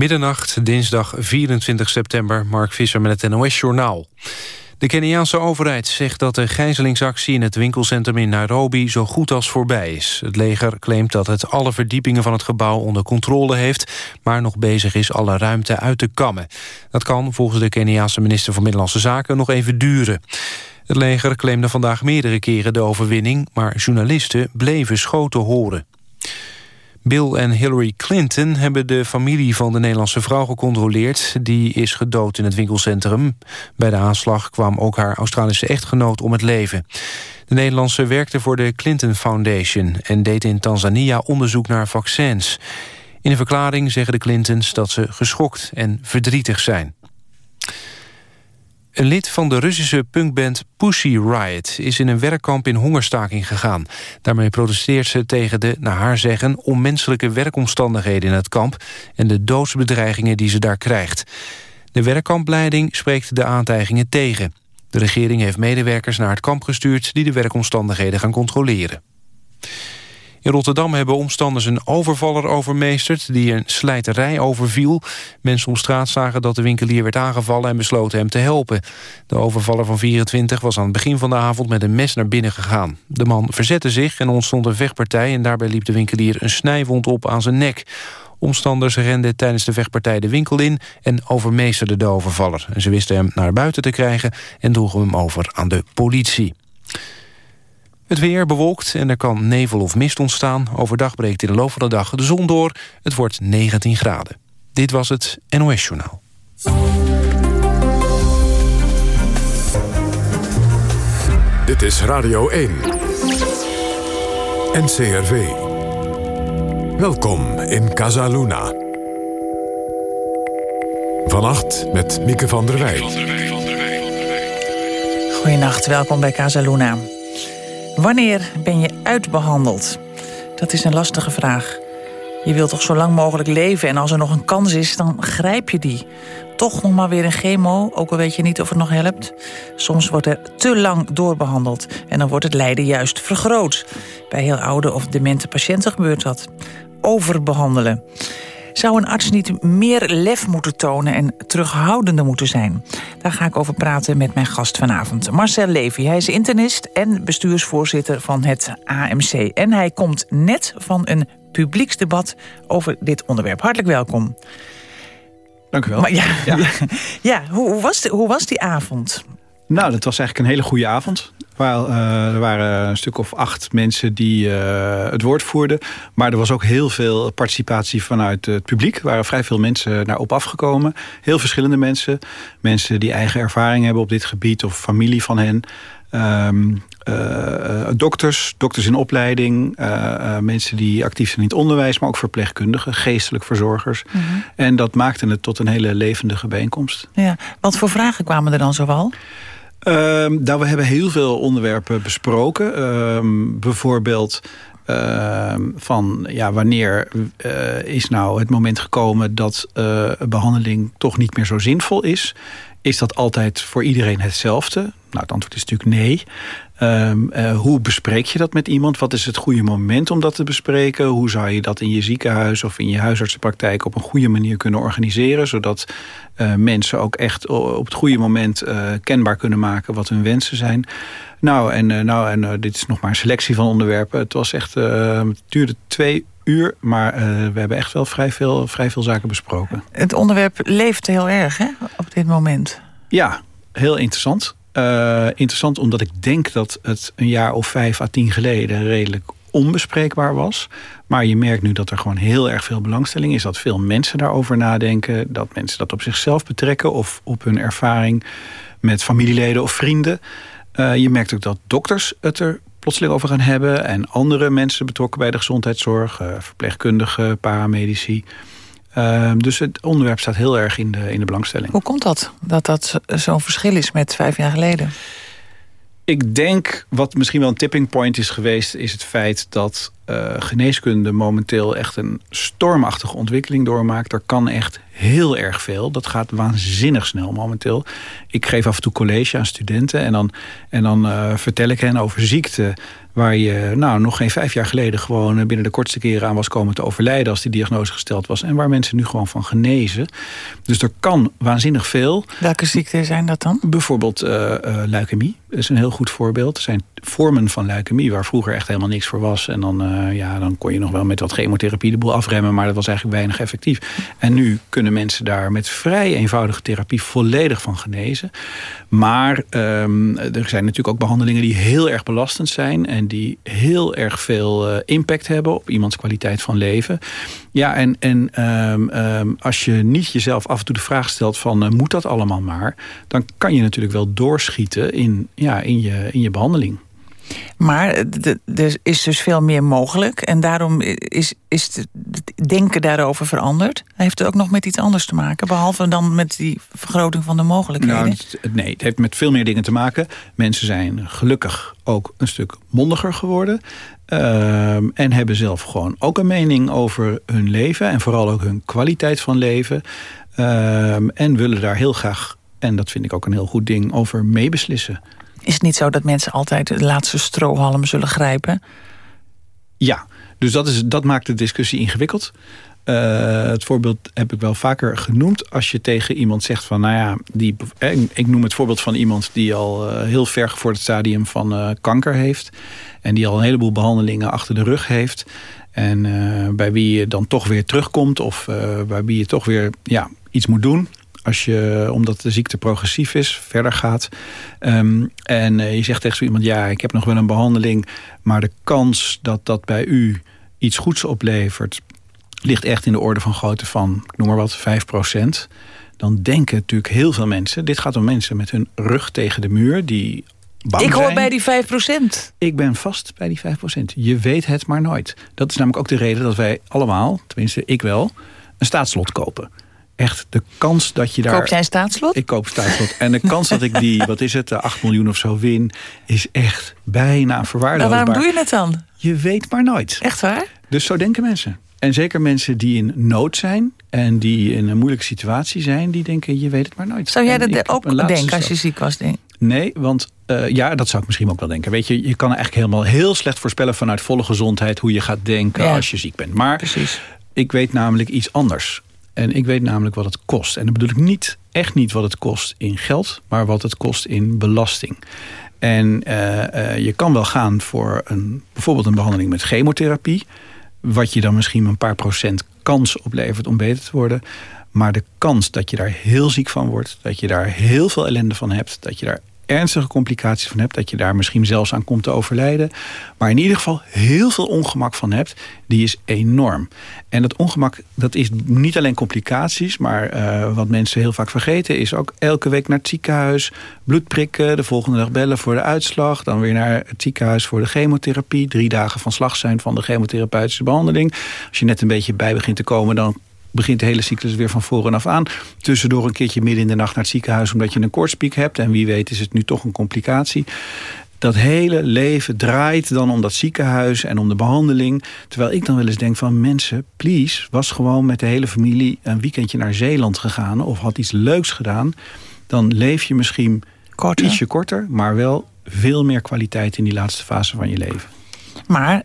Middernacht, dinsdag 24 september, Mark Visser met het NOS-journaal. De Keniaanse overheid zegt dat de gijzelingsactie in het winkelcentrum in Nairobi zo goed als voorbij is. Het leger claimt dat het alle verdiepingen van het gebouw onder controle heeft, maar nog bezig is alle ruimte uit te kammen. Dat kan volgens de Keniaanse minister van Middellandse Zaken nog even duren. Het leger claimde vandaag meerdere keren de overwinning, maar journalisten bleven schoten horen. Bill en Hillary Clinton hebben de familie van de Nederlandse vrouw gecontroleerd. Die is gedood in het winkelcentrum. Bij de aanslag kwam ook haar Australische echtgenoot om het leven. De Nederlandse werkte voor de Clinton Foundation... en deed in Tanzania onderzoek naar vaccins. In een verklaring zeggen de Clintons dat ze geschokt en verdrietig zijn. Een lid van de Russische punkband Pussy Riot... is in een werkkamp in hongerstaking gegaan. Daarmee protesteert ze tegen de, naar haar zeggen... onmenselijke werkomstandigheden in het kamp... en de doodsbedreigingen die ze daar krijgt. De werkkampleiding spreekt de aantijgingen tegen. De regering heeft medewerkers naar het kamp gestuurd... die de werkomstandigheden gaan controleren. In Rotterdam hebben omstanders een overvaller overmeesterd... die een slijterij overviel. Mensen op straat zagen dat de winkelier werd aangevallen... en besloten hem te helpen. De overvaller van 24 was aan het begin van de avond... met een mes naar binnen gegaan. De man verzette zich en ontstond een vechtpartij... en daarbij liep de winkelier een snijwond op aan zijn nek. Omstanders renden tijdens de vechtpartij de winkel in... en overmeesterden de overvaller. En ze wisten hem naar buiten te krijgen... en droegen hem over aan de politie. Het weer bewolkt en er kan nevel of mist ontstaan. Overdag breekt in de loop van de dag de zon door. Het wordt 19 graden. Dit was het NOS Journaal. Dit is Radio 1. NCRV. Welkom in Casa Luna. Vannacht met Mieke van der Wij. Goedenacht, welkom bij Casa Luna. Wanneer ben je uitbehandeld? Dat is een lastige vraag. Je wilt toch zo lang mogelijk leven en als er nog een kans is, dan grijp je die. Toch nog maar weer een chemo, ook al weet je niet of het nog helpt. Soms wordt er te lang doorbehandeld en dan wordt het lijden juist vergroot. Bij heel oude of demente patiënten gebeurt dat. Overbehandelen. Zou een arts niet meer lef moeten tonen en terughoudender moeten zijn? Daar ga ik over praten met mijn gast vanavond. Marcel Levy, hij is internist en bestuursvoorzitter van het AMC. En hij komt net van een publieksdebat over dit onderwerp. Hartelijk welkom. Dank u wel. Maar ja, ja. ja hoe, hoe, was hoe was die avond? Nou, dat was eigenlijk een hele goede avond. Uh, er waren een stuk of acht mensen die uh, het woord voerden. Maar er was ook heel veel participatie vanuit het publiek. Er waren vrij veel mensen naar op afgekomen. Heel verschillende mensen. Mensen die eigen ervaring hebben op dit gebied of familie van hen. Um, uh, dokters, dokters in opleiding, mensen die actief zijn in het onderwijs, maar ook verpleegkundigen, geestelijk verzorgers. -hmm. En dat maakte het tot een hele levendige bijeenkomst. Ja, wat voor vragen kwamen er dan zoal? Um, we hebben heel veel onderwerpen besproken. Um, bijvoorbeeld uh, van ja, wanneer uh, is nou het moment gekomen dat uh, behandeling toch niet meer zo zinvol is. Is dat altijd voor iedereen hetzelfde? Nou, het antwoord is natuurlijk nee. Um, uh, hoe bespreek je dat met iemand? Wat is het goede moment om dat te bespreken? Hoe zou je dat in je ziekenhuis of in je huisartsenpraktijk op een goede manier kunnen organiseren? Zodat uh, mensen ook echt op het goede moment uh, kenbaar kunnen maken wat hun wensen zijn. Nou, en, nou, en dit is nog maar een selectie van onderwerpen. Het was echt, het duurde twee uur, maar we hebben echt wel vrij veel, vrij veel zaken besproken. Het onderwerp leeft heel erg hè, op dit moment. Ja, heel interessant. Uh, interessant omdat ik denk dat het een jaar of vijf à tien geleden redelijk onbespreekbaar was. Maar je merkt nu dat er gewoon heel erg veel belangstelling is. Dat veel mensen daarover nadenken. Dat mensen dat op zichzelf betrekken of op hun ervaring met familieleden of vrienden. Uh, je merkt ook dat dokters het er plotseling over gaan hebben. En andere mensen betrokken bij de gezondheidszorg. Uh, verpleegkundigen, paramedici. Uh, dus het onderwerp staat heel erg in de, in de belangstelling. Hoe komt dat, dat dat zo'n verschil is met vijf jaar geleden? Ik denk, wat misschien wel een tipping point is geweest... is het feit dat uh, geneeskunde momenteel echt een stormachtige ontwikkeling doormaakt. Er kan echt heel erg veel. Dat gaat waanzinnig snel momenteel. Ik geef af en toe college aan studenten en dan, en dan uh, vertel ik hen over ziekten Waar je nou, nog geen vijf jaar geleden gewoon eh, binnen de kortste keren aan was komen te overlijden als die diagnose gesteld was. En waar mensen nu gewoon van genezen. Dus er kan waanzinnig veel. Welke ziekten zijn dat dan? Bijvoorbeeld uh, leukemie is een heel goed voorbeeld. Er zijn vormen van leukemie waar vroeger echt helemaal niks voor was. En dan, uh, ja, dan kon je nog wel met wat chemotherapie de boel afremmen. Maar dat was eigenlijk weinig effectief. En nu kunnen mensen daar met vrij eenvoudige therapie volledig van genezen. Maar um, er zijn natuurlijk ook behandelingen die heel erg belastend zijn. En die heel erg veel uh, impact hebben op iemands kwaliteit van leven. Ja, en, en um, um, als je niet jezelf af en toe de vraag stelt van... Uh, moet dat allemaal maar? Dan kan je natuurlijk wel doorschieten in, ja, in, je, in je behandeling. Maar er is dus veel meer mogelijk. En daarom is, is het denken daarover veranderd. Heeft het ook nog met iets anders te maken? Behalve dan met die vergroting van de mogelijkheden? Nou, nee, het heeft met veel meer dingen te maken. Mensen zijn gelukkig ook een stuk mondiger geworden. Uh, en hebben zelf gewoon ook een mening over hun leven. En vooral ook hun kwaliteit van leven. Uh, en willen daar heel graag, en dat vind ik ook een heel goed ding, over meebeslissen. Is het niet zo dat mensen altijd de laatste strohalm zullen grijpen? Ja, dus dat, is, dat maakt de discussie ingewikkeld. Uh, het voorbeeld heb ik wel vaker genoemd. Als je tegen iemand zegt van, nou ja, die, ik noem het voorbeeld van iemand die al uh, heel ver voor het stadium van kanker heeft. En die al een heleboel behandelingen achter de rug heeft. En bij wie je dan toch weer terugkomt of bij wie je toch weer ja, iets moet doen als je, omdat de ziekte progressief is, verder gaat. Um, en uh, je zegt tegen zo iemand, ja, ik heb nog wel een behandeling... maar de kans dat dat bij u iets goeds oplevert... ligt echt in de orde van grootte van, ik noem maar wat, 5% dan denken natuurlijk heel veel mensen... dit gaat om mensen met hun rug tegen de muur... die Bang ik hoor zijn. bij die 5% Ik ben vast bij die 5% Je weet het maar nooit. Dat is namelijk ook de reden dat wij allemaal, tenminste ik wel, een staatslot kopen echt de kans dat je daar... Koop jij staatslot? Ik koop staatslot. En de kans dat ik die, wat is het, 8 miljoen of zo win... is echt bijna verwaarloosbaar. Maar waarom doe je het dan? Je weet maar nooit. Echt waar? Dus zo denken mensen. En zeker mensen die in nood zijn... en die in een moeilijke situatie zijn... die denken, je weet het maar nooit. Zou jij dat ook denken als je ziek was? Denk? Nee, want uh, ja, dat zou ik misschien ook wel denken. Weet je, je kan eigenlijk helemaal heel slecht voorspellen... vanuit volle gezondheid hoe je gaat denken ja. als je ziek bent. Maar Precies. ik weet namelijk iets anders. En ik weet namelijk wat het kost. En dan bedoel ik niet, echt niet wat het kost in geld... maar wat het kost in belasting. En uh, uh, je kan wel gaan voor een, bijvoorbeeld een behandeling met chemotherapie... wat je dan misschien een paar procent kans oplevert om beter te worden... maar de kans dat je daar heel ziek van wordt... dat je daar heel veel ellende van hebt... dat je daar ernstige complicaties van hebt... dat je daar misschien zelfs aan komt te overlijden... maar in ieder geval heel veel ongemak van hebt... die is enorm. En dat ongemak, dat is niet alleen complicaties... maar uh, wat mensen heel vaak vergeten... is ook elke week naar het ziekenhuis... bloed prikken, de volgende dag bellen voor de uitslag... dan weer naar het ziekenhuis voor de chemotherapie... drie dagen van slag zijn van de chemotherapeutische behandeling. Als je net een beetje bij begint te komen... dan begint de hele cyclus weer van voren af aan. Tussendoor een keertje midden in de nacht naar het ziekenhuis... omdat je een kortspiek hebt. En wie weet is het nu toch een complicatie. Dat hele leven draait dan om dat ziekenhuis en om de behandeling. Terwijl ik dan wel eens denk van mensen, please... was gewoon met de hele familie een weekendje naar Zeeland gegaan... of had iets leuks gedaan. Dan leef je misschien korter. ietsje korter... maar wel veel meer kwaliteit in die laatste fase van je leven. Maar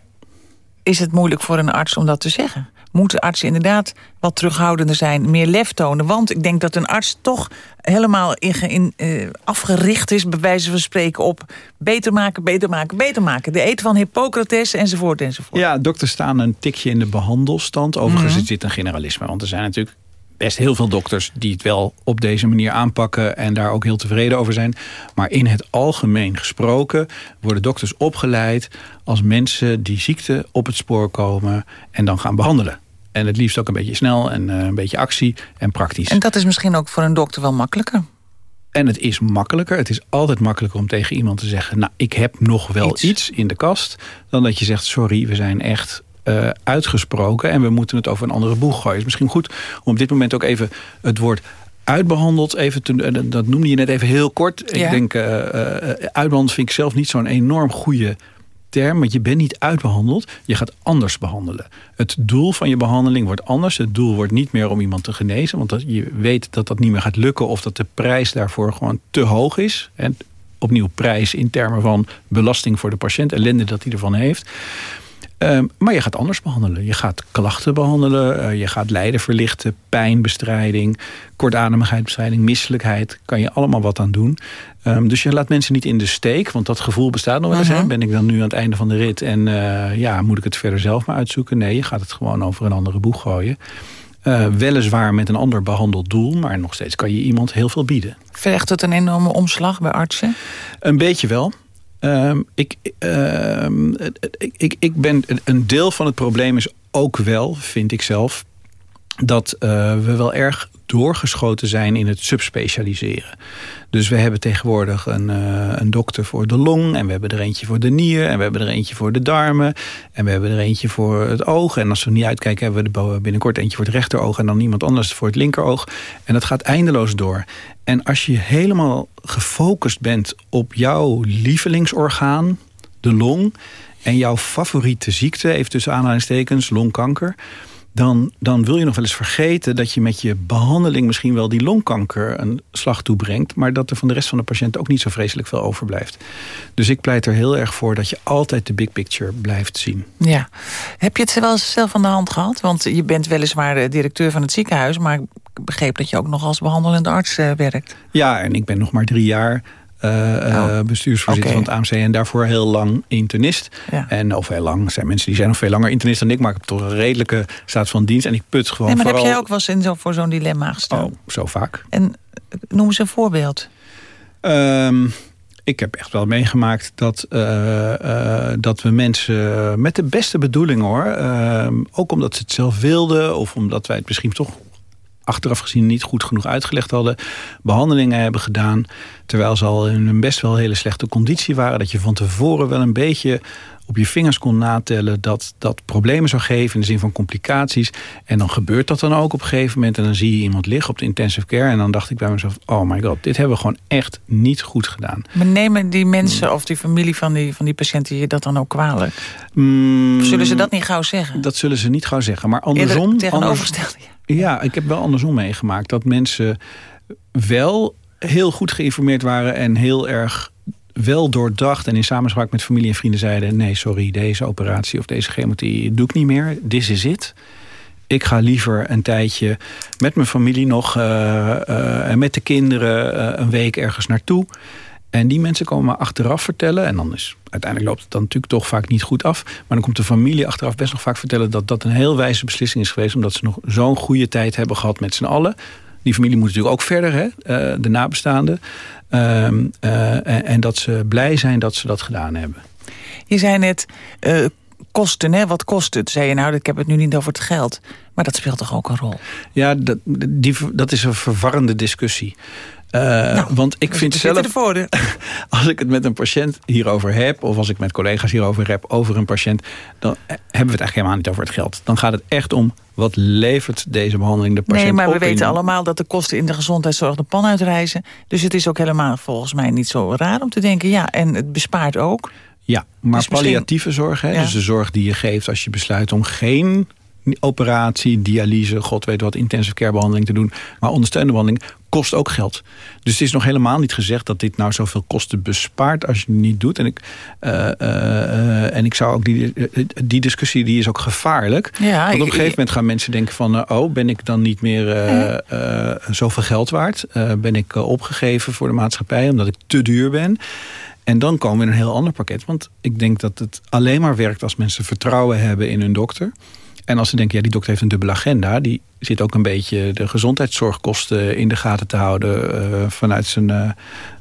is het moeilijk voor een arts om dat te zeggen? Moeten artsen inderdaad wat terughoudender zijn, meer lef tonen. Want ik denk dat een arts toch helemaal in, in, uh, afgericht is... bij wijze van spreken op beter maken, beter maken, beter maken. De eten van Hippocrates enzovoort enzovoort. Ja, dokters staan een tikje in de behandelstand. Overigens mm -hmm. is dit een generalisme, want er zijn natuurlijk best heel veel dokters die het wel op deze manier aanpakken... en daar ook heel tevreden over zijn. Maar in het algemeen gesproken worden dokters opgeleid... als mensen die ziekte op het spoor komen en dan gaan behandelen. En het liefst ook een beetje snel en uh, een beetje actie en praktisch. En dat is misschien ook voor een dokter wel makkelijker. En het is makkelijker. Het is altijd makkelijker om tegen iemand te zeggen... nou, ik heb nog wel iets, iets in de kast... dan dat je zegt, sorry, we zijn echt uh, uitgesproken... en we moeten het over een andere boeg gooien. Het is misschien goed om op dit moment ook even het woord uitbehandeld. Even te, dat noemde je net even heel kort. Ja. Ik denk, uh, uitbehandeld vind ik zelf niet zo'n enorm goede term, want je bent niet uitbehandeld. Je gaat anders behandelen. Het doel van je behandeling wordt anders. Het doel wordt niet meer om iemand te genezen. Want dat, je weet dat dat niet meer gaat lukken. Of dat de prijs daarvoor gewoon te hoog is. En opnieuw prijs in termen van belasting voor de patiënt. Ellende dat hij ervan heeft. Ehm, maar je gaat anders behandelen. Je gaat klachten behandelen. Uh, je gaat lijden verlichten. Pijnbestrijding. Kortademigheidbestrijding. Misselijkheid. Kan je allemaal wat aan doen. Um, dus je laat mensen niet in de steek. Want dat gevoel bestaat nog wel eens. Uh -huh. Ben ik dan nu aan het einde van de rit. En uh, ja, moet ik het verder zelf maar uitzoeken? Nee, je gaat het gewoon over een andere boeg gooien. Uh, weliswaar met een ander behandeld doel. Maar nog steeds kan je iemand heel veel bieden. Vergt het een enorme omslag bij artsen? Een beetje wel. Um, ik, um, ik, ik, ik ben een deel van het probleem is ook wel, vind ik zelf, dat uh, we wel erg doorgeschoten zijn in het subspecialiseren. Dus we hebben tegenwoordig een, uh, een dokter voor de long... en we hebben er eentje voor de nier... en we hebben er eentje voor de darmen... en we hebben er eentje voor het oog. En als we niet uitkijken hebben we binnenkort eentje voor het rechteroog... en dan iemand anders voor het linkeroog. En dat gaat eindeloos door. En als je helemaal gefocust bent op jouw lievelingsorgaan... de long... en jouw favoriete ziekte, even tussen aanhalingstekens, longkanker dan, dan wil je nog wel eens vergeten dat je met je behandeling misschien wel die longkanker een slag toebrengt, maar dat er van de rest van de patiënten ook niet zo vreselijk veel overblijft. Dus ik pleit er heel erg voor dat je altijd de big picture blijft zien. Ja. Heb je het wel eens zelf aan de hand gehad? Want je bent weliswaar de directeur van het ziekenhuis, maar ik begreep dat je ook nog als behandelende arts uh, werkt. Ja, en ik ben nog maar drie jaar oh. bestuursvoorzitter okay. van het AMC... en daarvoor heel lang internist. Ja. En of heel lang, zijn mensen die zijn nog veel langer internist dan ik... maar ik heb toch een redelijke staat van dienst en ik put gewoon nee, maar vooral... heb jij ook wel eens in zo, voor zo'n dilemma gestaan? Oh, zo vaak. En noem eens een voorbeeld. Um, ik heb echt wel meegemaakt dat, uh, uh, dat we mensen met de beste bedoelingen hoor... Uh, ook omdat ze het zelf wilden of omdat wij het misschien toch achteraf gezien niet goed genoeg uitgelegd hadden. Behandelingen hebben gedaan. Terwijl ze al in een best wel hele slechte conditie waren. Dat je van tevoren wel een beetje op je vingers kon natellen dat dat problemen zou geven in de zin van complicaties. En dan gebeurt dat dan ook op een gegeven moment. En dan zie je iemand liggen op de intensive care. En dan dacht ik bij mezelf, oh my god, dit hebben we gewoon echt niet goed gedaan. Maar nemen die mensen of die familie van die, van die patiënten je dat dan ook kwalijk? Mm, zullen ze dat niet gauw zeggen? Dat zullen ze niet gauw zeggen. Maar andersom... Tegenovergesteld, ja. Ja, ik heb wel andersom meegemaakt. Dat mensen wel heel goed geïnformeerd waren en heel erg wel doordacht en in samenspraak met familie en vrienden zeiden... nee, sorry, deze operatie of deze chemotherapie doe ik niet meer. This is it. Ik ga liever een tijdje met mijn familie nog... Uh, uh, en met de kinderen uh, een week ergens naartoe. En die mensen komen me achteraf vertellen... en dan is uiteindelijk loopt het dan natuurlijk toch vaak niet goed af... maar dan komt de familie achteraf best nog vaak vertellen... dat dat een heel wijze beslissing is geweest... omdat ze nog zo'n goede tijd hebben gehad met z'n allen... Die familie moet natuurlijk ook verder, hè, de nabestaanden. Um, uh, en dat ze blij zijn dat ze dat gedaan hebben. Je zei net, uh, kosten, hè? wat kost het? Zei je nou, ik heb het nu niet over het geld. Maar dat speelt toch ook een rol? Ja, dat, die, dat is een verwarrende discussie. Uh, nou, want ik vind zelf, als ik het met een patiënt hierover heb... of als ik met collega's hierover heb over een patiënt... dan hebben we het eigenlijk helemaal niet over het geld. Dan gaat het echt om wat levert deze behandeling de patiënt Nee, maar we weten in... allemaal dat de kosten in de gezondheidszorg de pan uitreizen. Dus het is ook helemaal volgens mij niet zo raar om te denken... ja, en het bespaart ook. Ja, maar Dus palliatieve zorg, hè, Ja. dus de zorg die je geeft als je besluit om geen operatie, dialyse, god weet wat, intensive care behandeling te doen, maar ondersteunende behandeling kost ook geld. Dus het is nog helemaal niet gezegd dat dit nou zoveel kosten bespaart als je het niet doet. En ik, uh, uh, uh, en ik zou ook die, die discussie die is ook gevaarlijk. Ja, Want op een gegeven moment gaan mensen denken van... oh, ben ik dan niet meer eh, eh, zoveel geld waard? Eh, ben ik eh, opgegeven voor de maatschappij omdat ik te duur ben? En dan komen we in een heel ander pakket. Want ik denk dat het alleen maar werkt als mensen vertrouwen hebben in hun dokter. En als ze denken, ja, die dokter heeft een dubbele agenda. Die zit ook een beetje de gezondheidszorgkosten in de gaten te houden eh, vanuit, zijn, eh,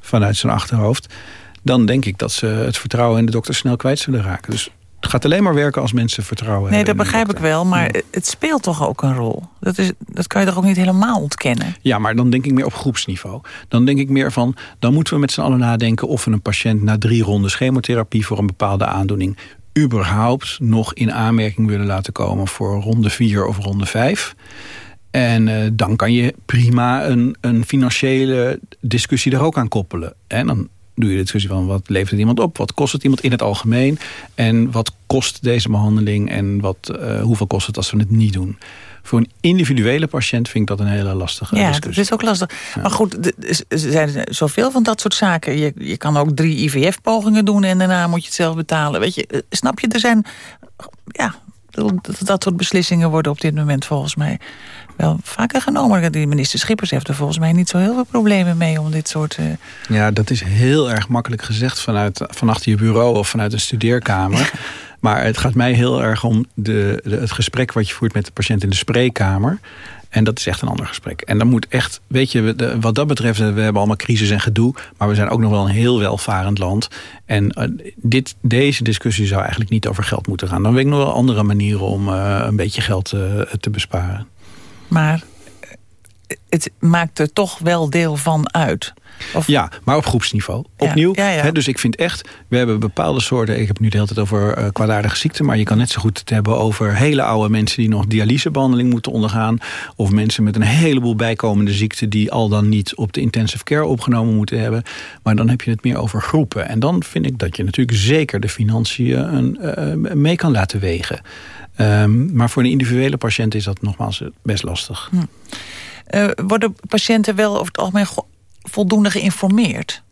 vanuit zijn achterhoofd. Dan denk ik dat ze het vertrouwen in de dokter snel kwijt zullen raken. Dus het gaat alleen maar werken als mensen vertrouwen Nee, hebben. dat in hun begrijp ik wel, maar het speelt toch ook een rol? Dat, is, dat kan je toch ook niet helemaal ontkennen? Ja, maar dan denk ik meer op groepsniveau. Dan denk ik meer van, dan moeten we met z'n allen nadenken... of we een patiënt na drie rondes chemotherapie voor een bepaalde aandoening... überhaupt nog in aanmerking willen laten komen voor ronde vier of ronde vijf. En uh, dan kan je prima een, een financiële discussie daar ook aan koppelen. En dan doe je de discussie van wat levert het iemand op? Wat kost het iemand in het algemeen? En wat kost deze behandeling? En wat, uh, hoeveel kost het als we het niet doen? Voor een individuele patiënt vind ik dat een hele lastige ja, discussie. Ja, dat is ook lastig. Maar goed, er zijn zoveel van dat soort zaken. Je, je kan ook drie IVF-pogingen doen en daarna moet je het zelf betalen. Weet je, eh, snap je, er zijn... Ja, dat, soort beslissingen worden op dit moment volgens mij wel vaker genomen. De minister Schippers heeft er volgens mij niet zo heel veel problemen mee om dit soort... Uh... Ja, dat is heel erg makkelijk gezegd vanuit, van achter je bureau of vanuit een studeerkamer. maar het gaat mij heel erg om de, de, het gesprek wat je voert met de patiënt in de spreekkamer. En dat is echt een ander gesprek. En dan moet echt, weet je, wat dat betreft, we hebben allemaal crisis en gedoe. Maar we zijn ook nog wel een heel welvarend land. En uh, dit, deze discussie zou eigenlijk niet over geld moeten gaan. Dan weet ik nog wel andere manieren om uh, een beetje geld uh, te besparen. Maar het maakt er toch wel deel van uit. Of... Ja, maar op groepsniveau. Opnieuw. Ja, ja, ja. Hè, dus ik vind echt, we hebben bepaalde soorten... ik heb het nu de hele tijd over uh, kwaadaardige ziekten... maar je kan net zo goed het hebben over hele oude mensen... die nog dialysebehandeling moeten ondergaan. Of mensen met een heleboel bijkomende ziekten... die al dan niet op de intensive care opgenomen moeten hebben. Maar dan heb je het meer over groepen. En dan vind ik dat je natuurlijk zeker de financiën een, uh, mee kan laten wegen. Um, maar voor een individuele patiënt is dat nogmaals best lastig. Hm. Uh, worden patiënten wel over het algemeen voldoende geïnformeerd?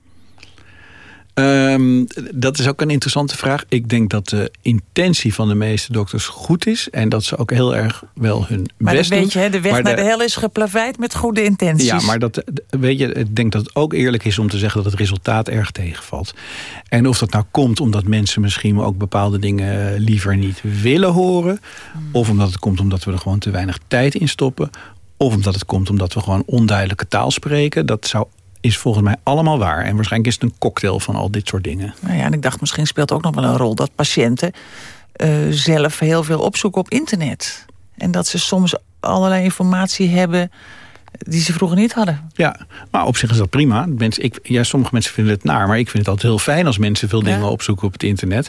Um, dat is ook een interessante vraag. Ik denk dat de intentie van de meeste dokters goed is. En dat ze ook heel erg wel hun maar best doen. weet je, de weg maar naar de, de hel is geplaveid met goede intenties. Ja, maar dat, weet je, ik denk dat het ook eerlijk is om te zeggen... dat het resultaat erg tegenvalt. En of dat nou komt omdat mensen misschien ook bepaalde dingen liever niet willen horen... Hmm. of omdat het komt omdat we er gewoon te weinig tijd in stoppen... of omdat het komt omdat we gewoon onduidelijke taal spreken... dat zou is volgens mij allemaal waar. En waarschijnlijk is het een cocktail van al dit soort dingen. Nou ja, en ik dacht misschien speelt ook nog wel een rol... dat patiënten uh, zelf heel veel opzoeken op internet. En dat ze soms allerlei informatie hebben die ze vroeger niet hadden. Ja, maar op zich is dat prima. Mensen, ik, ja, sommige mensen vinden het naar, maar ik vind het altijd heel fijn als mensen veel dingen opzoeken op het internet.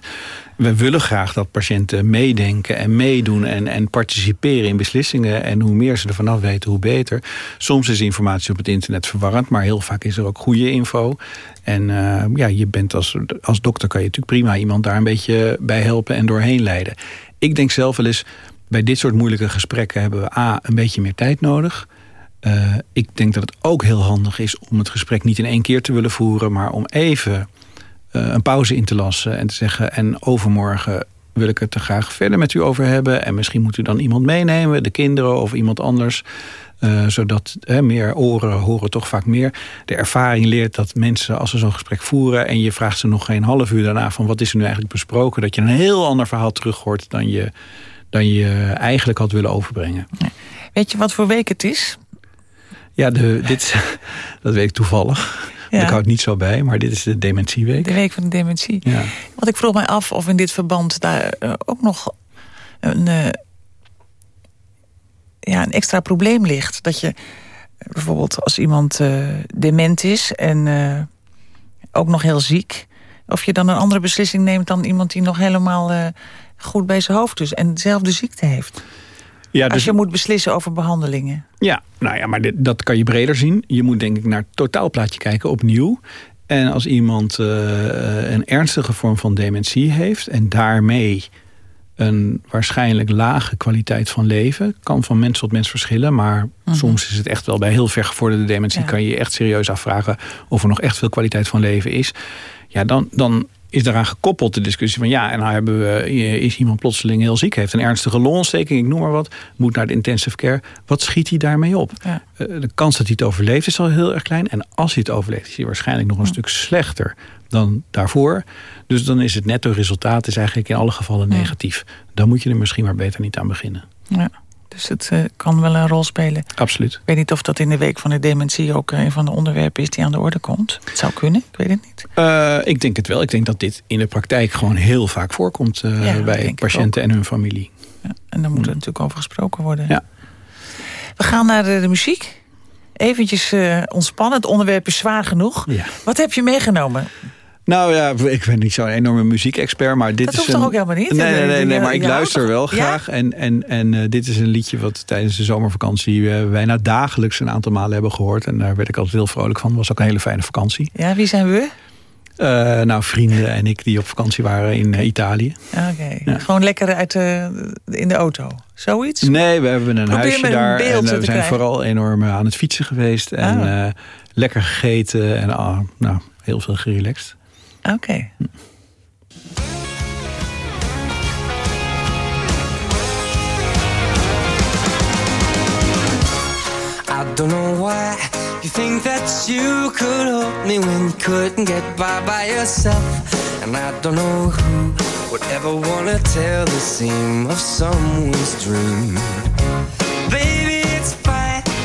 We willen graag dat patiënten meedenken en meedoen en, en participeren in beslissingen. En hoe meer ze er vanaf weten, hoe beter. Soms is informatie op het internet verwarrend, maar heel vaak is er ook goede info. En uh, ja, je bent als, als dokter kan je natuurlijk prima iemand daar een beetje bij helpen en doorheen leiden. Ik denk zelf wel eens, bij dit soort moeilijke gesprekken hebben we A, een beetje meer tijd nodig. Uh, ik denk dat het ook heel handig is om het gesprek niet in één keer te willen voeren... maar om even uh, een pauze in te lassen en te zeggen... en overmorgen wil ik het er graag verder met u over hebben... en misschien moet u dan iemand meenemen, de kinderen of iemand anders... Uh, zodat meer oren horen toch vaak meer. De ervaring leert dat mensen als ze zo'n gesprek voeren... en je vraagt ze nog geen half uur daarna van wat is er nu eigenlijk besproken... dat je een heel ander verhaal terug hoort dan je, dan je eigenlijk had willen overbrengen. Weet je wat voor week het is? Ja, de, dit, dat weet ik toevallig. Ja. Ik hou het niet zo bij, maar dit is de dementieweek. De week van de dementie. Ja. Want ik vroeg mij af of in dit verband daar uh, ook nog een, uh, ja, een extra probleem ligt. Dat je bijvoorbeeld als iemand uh, dement is en ook nog heel ziek... of je dan een andere beslissing neemt dan iemand die nog helemaal goed bij zijn hoofd is... en dezelfde ziekte heeft. Ja, dus, Als je moet beslissen over behandelingen. Ja, nou ja, maar dit, dat kan je breder zien. Je moet denk ik naar het totaalplaatje kijken opnieuw. En als iemand uh, een ernstige vorm van dementie heeft... en daarmee een waarschijnlijk lage kwaliteit van leven... kan van mens tot mens verschillen. Maar mhm. soms is het echt wel bij heel ver gevorderde dementie... Ja. kan je je echt serieus afvragen of er nog echt veel kwaliteit van leven is. Ja, dan, dan is daaraan gekoppeld de discussie van ja, en nou hebben we, is iemand plotseling heel ziek, heeft een ernstige longontsteking, ik noem maar wat, moet naar de intensive care. Wat schiet hij daarmee op? Ja. Uh, de kans dat hij het overleeft is al heel erg klein. En als hij het overleeft, is hij waarschijnlijk nog een stuk slechter dan daarvoor. Dus dan is het netto resultaat is eigenlijk in alle gevallen negatief. Dan moet je er misschien maar beter niet aan beginnen. Ja. Dus het uh, kan wel een rol spelen. Absoluut. Ik weet niet of dat in de week van de dementie ook een van de onderwerpen is die aan de orde komt. Het zou kunnen, ik weet het niet. Uh, ik denk het wel. Ik denk dat dit in de praktijk gewoon heel vaak voorkomt uh, ja, bij patiënten en hun familie. Ja, en daar moet er mm. natuurlijk over gesproken worden. Ja. We gaan naar de, de muziek. Eventjes ontspannen. Het onderwerp is zwaar genoeg. Ja. Wat heb je meegenomen? Nou ja, ik ben niet zo'n enorme muziekexpert, maar dit dat is hoeft toch ook helemaal niet? Nee, nee, nee, nee maar ik luister wel graag. En, en, en uh, dit is een liedje wat tijdens de zomervakantie uh, bijna dagelijks een aantal malen hebben gehoord. En daar werd ik altijd heel vrolijk van. Het was ook een hele fijne vakantie. Ja, wie zijn we? Uh, nou, vrienden en ik die op vakantie waren in Italië. Oké, ja. gewoon lekker uit de, in de auto, zoiets? Nee, we hebben een Probeer huisje daar een en uh, we zijn vooral enorm aan het fietsen geweest. En ah. lekker gegeten en ah, nou, heel veel gerelaxed. Okay. I don't know why you think that you could help me when you couldn't get by by yourself. And I don't know who would ever wanna tell the seam of someone's dream.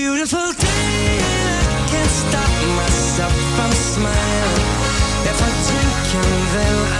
beautiful day and I can't stop myself from smiling. If I drink and then I'm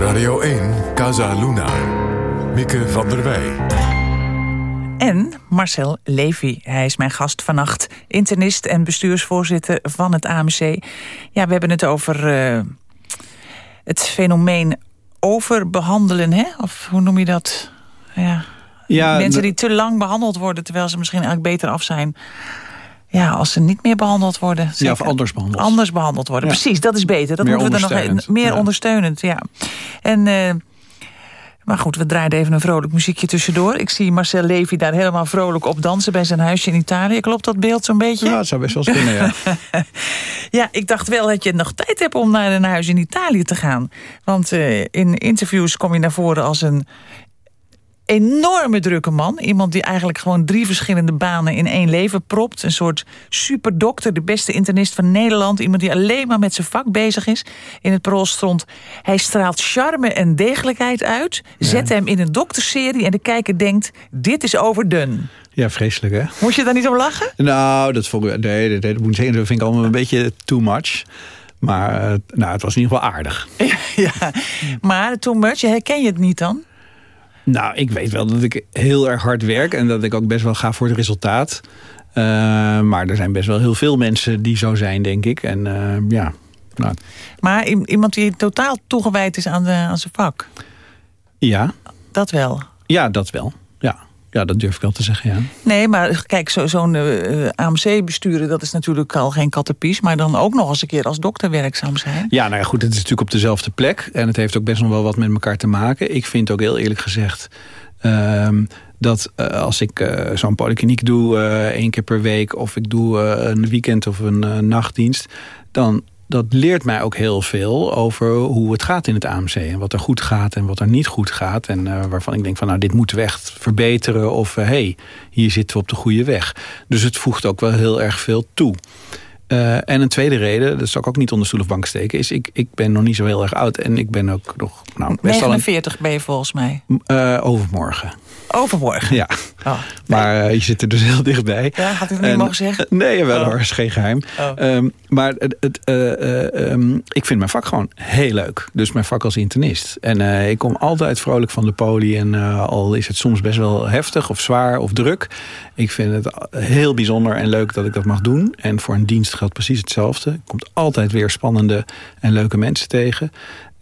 Radio 1, Casa Luna. Mieke van der Wij. En Marcel Levy, hij is mijn gast vannacht. Internist en bestuursvoorzitter van het AMC. Ja, we hebben het over uh, het fenomeen overbehandelen, hè? Of hoe noem je dat? Ja, ja Mensen die te lang behandeld worden... terwijl ze misschien eigenlijk beter af zijn ja, als ze niet meer behandeld worden. Zeker. Ja, of anders behandeld. Anders behandeld worden, precies. Dat is beter. Dat meer moeten we er nog meer ondersteunend, ja. En... Uh, maar goed, we draaiden even een vrolijk muziekje tussendoor. Ik zie Marcel Levy daar helemaal vrolijk op dansen bij zijn huisje in Italië. Klopt dat beeld zo'n beetje? Ja, dat zou best wel eens kunnen, ja. ja, ik dacht wel dat je nog tijd hebt om naar een huis in Italië te gaan. Want uh, in interviews kom je naar voren als een enorme drukke man. Iemand die eigenlijk gewoon drie verschillende banen in één leven propt. Een soort superdokter, de beste internist van Nederland. Iemand die alleen maar met zijn vak bezig is. In het parool stond, hij straalt charme en degelijkheid uit. Zet hem in een dokterserie en de kijker denkt, dit is overdone. Ja, vreselijk hè. Moet je daar niet om lachen? Nou, dat, vond ik, nee, dat, dat, moet ik zeggen, dat vind ik allemaal een beetje too much. Maar eh, nou, het was in ieder geval aardig. Ja, maar too much, herken je het niet dan? Nou, ik weet wel dat ik heel erg hard werk en dat ik ook best wel ga voor het resultaat. Uh, maar er zijn best wel heel veel mensen die zo zijn, denk ik. En uh, ja, Nou, Maar iemand die totaal toegewijd is aan, de, aan zijn vak. ja, Dat wel. ja, dat wel. Ja. dat durf ik wel te zeggen, ja. Nee, maar kijk, zo- zo'n eh, AMC besturen... dat is natuurlijk al geen kattenpies... maar dan ook nog eens een keer als dokter werkzaam zijn. Ja, nou ja, goed, het is natuurlijk op dezelfde plek. En het heeft ook best nog wel wat met elkaar te maken. Ik vind ook heel eerlijk gezegd... ehm, dat eh, als ik eh, zo'n polykliniek doe eh, één keer per week... of ik doe eh, een weekend of een eh, nachtdienst... dan dat leert mij ook heel veel over hoe het gaat in het AMC. En wat er goed gaat en wat er niet goed gaat. En eh, waarvan ik denk van nou, dit moeten we echt verbeteren. Of hé, hey, hier zitten we op de goede weg. Dus het voegt ook wel heel erg veel toe. Uh, en een tweede reden, dat zal ik ook niet onder stoel of bank steken... is ik, ik ben nog niet zo heel erg oud. En ik ben ook nog nou, best 49 ben je volgens mij. al overmorgen. Overmorgen? Ja. Oh, nee. Maar uh, je zit er dus heel dichtbij. Ja, had u het niet mogen zeggen? Nee, wel hoor, is geen geheim. Oh. Um, maar het, het, um, ik vind mijn vak gewoon heel leuk. Dus mijn vak als internist. En uh, ik kom altijd vrolijk van de poli. En uh, al is het soms best wel heftig of zwaar of druk. Ik vind het heel bijzonder en leuk dat ik dat mag doen. En voor een dienst geldt precies hetzelfde. Er komt altijd weer spannende en leuke mensen tegen.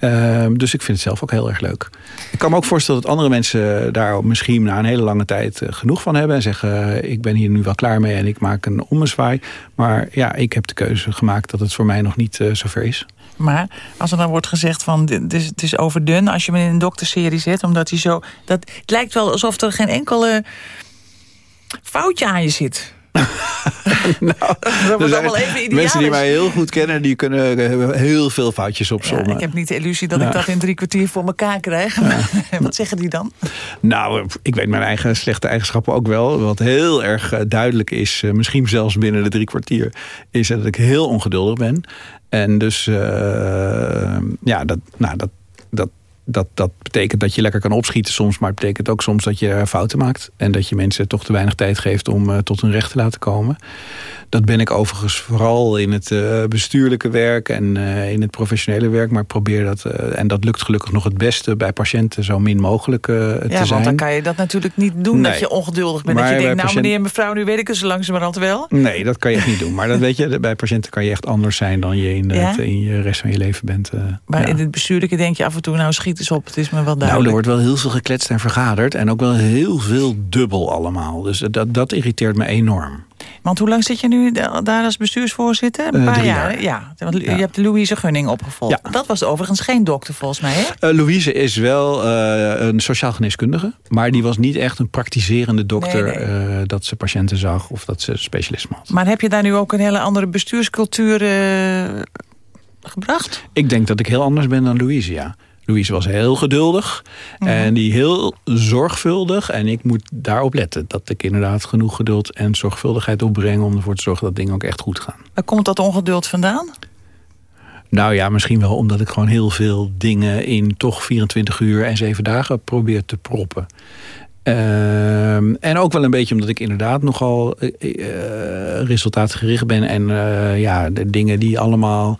Uh, dus ik vind het zelf ook heel erg leuk. Ik kan me ook voorstellen dat andere mensen daar misschien na een hele lange tijd uh, genoeg van hebben. En zeggen, uh, ik ben hier nu wel klaar mee en ik maak een ommezwaai. Maar ja, ik heb de keuze gemaakt dat het voor mij nog niet uh, zover is. Maar als er dan wordt gezegd van het is overdun als je hem in een dokterserie zet. Omdat hij zo... Dat, het lijkt wel alsof er geen enkele foutje aan je zit. nou, dat allemaal even ideaal. Mensen die mij heel goed kennen, die kunnen heel veel foutjes opzommen. Ja, ik heb niet de illusie dat ik dat in drie kwartier voor elkaar krijg. Ja. Wat zeggen die dan? Nou, ik weet mijn eigen slechte eigenschappen ook wel. Wat heel erg duidelijk is, misschien zelfs binnen de drie kwartier... is dat ik heel ongeduldig ben. En dus, uh, ja, dat, nou, dat, dat, dat, dat betekent dat je lekker kan opschieten soms. Maar het betekent ook soms dat je fouten maakt. En dat je mensen toch te weinig tijd geeft om uh, tot hun recht te laten komen. Dat ben ik overigens vooral in het uh, bestuurlijke werk en uh, in het professionele werk. Maar ik probeer dat, en dat lukt gelukkig nog het beste bij patiënten zo min mogelijk te zijn. Ja, want dan kan je dat natuurlijk niet doen nee. dat je ongeduldig bent. Maar dat je denkt, nou meneer en mevrouw, nu weet ik het zo langzamerhand wel. Nee, dat kan je echt niet doen. Maar dat weet je, bij patiënten kan je echt anders zijn dan je in, ja? het, in je rest van je leven bent. Maar ja. in het bestuurlijke denk je af en toe, nou schiet eens op, het is me wel duidelijk. Nou, er wordt wel heel veel gekletst en vergaderd. En ook wel heel veel dubbel allemaal. Dus dat, dat irriteert me enorm. Want hoe lang zit je nu daar als bestuursvoorzitter? Een paar uh, jaar. Ja, want je ja. hebt Louise Gunning opgevolgd. Ja. Dat was overigens geen dokter volgens mij, hè? Uh, Louise is wel uh, een sociaal geneeskundige. Maar die was niet echt een praktiserende dokter... Nee, nee. dat ze patiënten zag of dat ze specialisme had. Maar heb je daar nu ook een hele andere bestuurscultuur gebracht? Ik denk dat ik heel anders ben dan Louise, ja. Louise was heel geduldig -hmm. en die heel zorgvuldig. En ik moet daarop letten dat ik inderdaad genoeg geduld en zorgvuldigheid opbreng... om ervoor te zorgen dat dingen ook echt goed gaan. Waar komt dat ongeduld vandaan? Nou ja, misschien wel omdat ik gewoon heel veel dingen in toch 24 uur en 7 dagen probeer te proppen. Uh, en ook wel een beetje omdat ik inderdaad nogal uh, uh, resultaatgericht ben. En uh, ja, de dingen die allemaal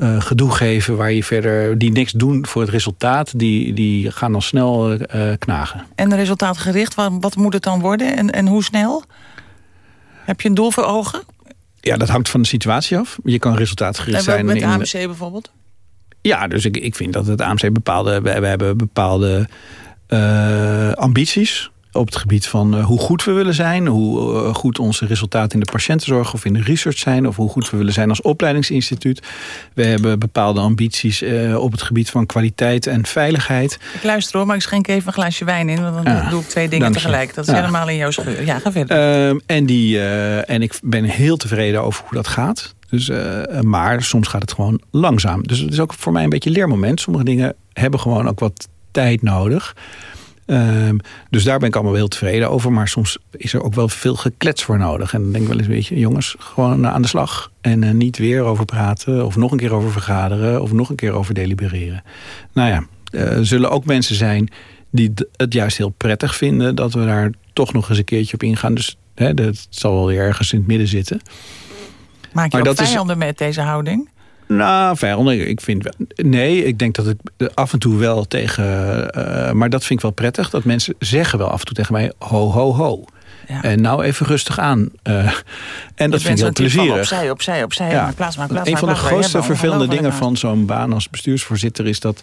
uh, gedoe geven waar je verder... die niks doen voor het resultaat, die, die gaan dan snel uh, knagen. En resultaatgericht, wat, wat moet het dan worden en, en hoe snel? Heb je een doel voor ogen? Ja, dat hangt van de situatie af. Je kan resultaatgericht zijn. met in, AMC bijvoorbeeld? Ja, dus ik, ik vind dat het AMC bepaalde... We, we hebben bepaalde uh, ambities op het gebied van uh, hoe goed we willen zijn... hoe uh, goed onze resultaten in de patiëntenzorg of in de research zijn... of hoe goed we willen zijn als opleidingsinstituut. We hebben bepaalde ambities uh, op het gebied van kwaliteit en veiligheid. Ik luister hoor, maar ik schenk even een glaasje wijn in... want dan doe ik twee dingen tegelijk. Dat is helemaal in jouw scheur. Ja, ga verder. Uh, en, die, en ik ben heel tevreden over hoe dat gaat. Dus, uh, maar soms gaat het gewoon langzaam. Dus het is ook voor mij een beetje een leermoment. Sommige dingen hebben gewoon ook wat tijd nodig... Um, dus daar ben ik allemaal heel tevreden over. Maar soms is er ook wel veel geklets voor nodig. En dan denk ik wel eens, weet je, jongens, gewoon aan de slag. En uh, niet weer over praten. Of nog een keer over vergaderen. Of nog een keer over delibereren. Nou ja, er uh, zullen ook mensen zijn die het juist heel prettig vinden... dat we daar toch nog eens een keertje op ingaan. Dus hè, dat zal wel weer ergens in het midden zitten. Maak je maar dat vijanden is... met deze houding? Nou, vijanden. Ik vind nee, ik denk dat ik af en toe wel tegen. Uh, maar dat vind ik wel prettig. Dat mensen zeggen wel af en toe tegen mij: ho, ho, ho. Ja. En nou even rustig aan. Uh, En dat vind ik heel plezierig. Opzij, opzij, opzij. Ja. Plaats een van de grootste vervelende dingen van zo'n baan als bestuursvoorzitter is dat,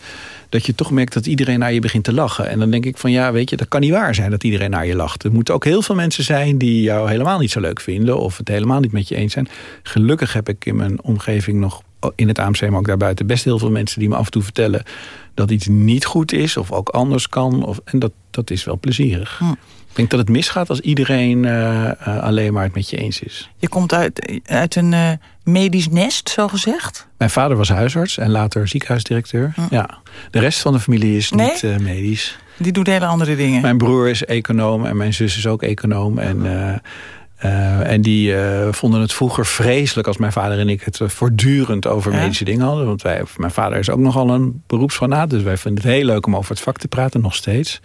dat je toch merkt dat iedereen naar je begint te lachen. En dan denk ik van ja, weet je, dat kan niet waar zijn dat iedereen naar je lacht. Er moeten ook heel veel mensen zijn die jou helemaal niet zo leuk vinden of het helemaal niet met je eens zijn. Gelukkig heb ik in mijn omgeving nog in het AMC, maar ook daarbuiten best heel veel mensen die me af en toe vertellen dat iets niet goed is of ook anders kan. Of, en dat, dat is wel plezierig. Hm. Ik denk dat het misgaat als iedereen uh, uh, alleen maar het met je eens is. Je komt uit, uit een uh, medisch nest, zo gezegd? Mijn vader was huisarts en later ziekenhuisdirecteur. Hm. Ja. De rest van de familie is nee? niet medisch. Die doet hele andere dingen. Mijn broer is econoom en mijn zus is ook econoom. En uh, en die uh, vonden het vroeger vreselijk als mijn vader en ik het uh, voortdurend over ja. medische dingen hadden. Want wij, mijn vader is ook nogal een beroepsfanaat. Dus wij vinden het heel leuk om over het vak te praten, nog steeds.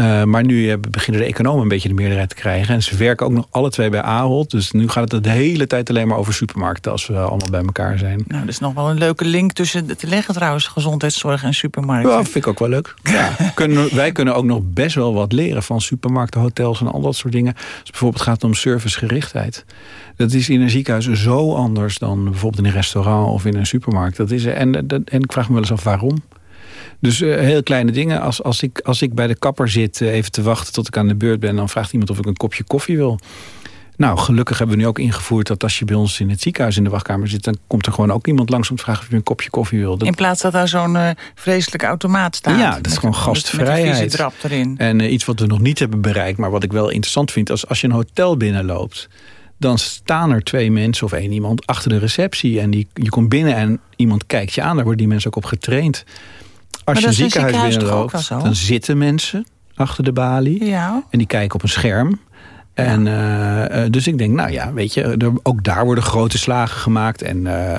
Uh, maar nu beginnen de economen een beetje de meerderheid te krijgen. En ze werken ook nog alle twee bij Ahold. Dus nu gaat het de hele tijd alleen maar over supermarkten... als we allemaal bij elkaar zijn. Nou, dat is nog wel een leuke link tussen te leggen trouwens... gezondheidszorg en supermarkten. Ja, vind ik ook wel leuk. Ja. kunnen, wij kunnen ook nog best wel wat leren van supermarkten, hotels... en al dat soort dingen. Als het bijvoorbeeld gaat om servicegerichtheid. Dat is in een ziekenhuis zo anders dan bijvoorbeeld in een restaurant... of in een supermarkt. Dat is, en, en ik vraag me wel eens af waarom... Dus uh, heel kleine dingen. Als, als, ik, als ik bij de kapper zit uh, even te wachten tot ik aan de beurt ben... dan vraagt iemand of ik een kopje koffie wil. Nou, gelukkig hebben we nu ook ingevoerd dat als je bij ons in het ziekenhuis in de wachtkamer zit... dan komt er gewoon ook iemand langs om te vragen of je een kopje koffie wil. Dat... In plaats dat daar zo'n uh, vreselijke automaat staat. Ja, dat is gewoon gastvrijheid. Met erin. En iets wat we nog niet hebben bereikt, maar wat ik wel interessant vind... als, als je een hotel binnenloopt dan staan er twee mensen of één iemand achter de receptie. En die, je komt binnen en iemand kijkt je aan. Daar worden die mensen ook op getraind. Als je een ziekenhuis, ziekenhuis binnenloopt, dan zitten mensen achter de balie. Ja. En die kijken op een scherm. En uh, dus ik denk, nou ja, weet je, er, ook daar worden grote slagen gemaakt. En uh,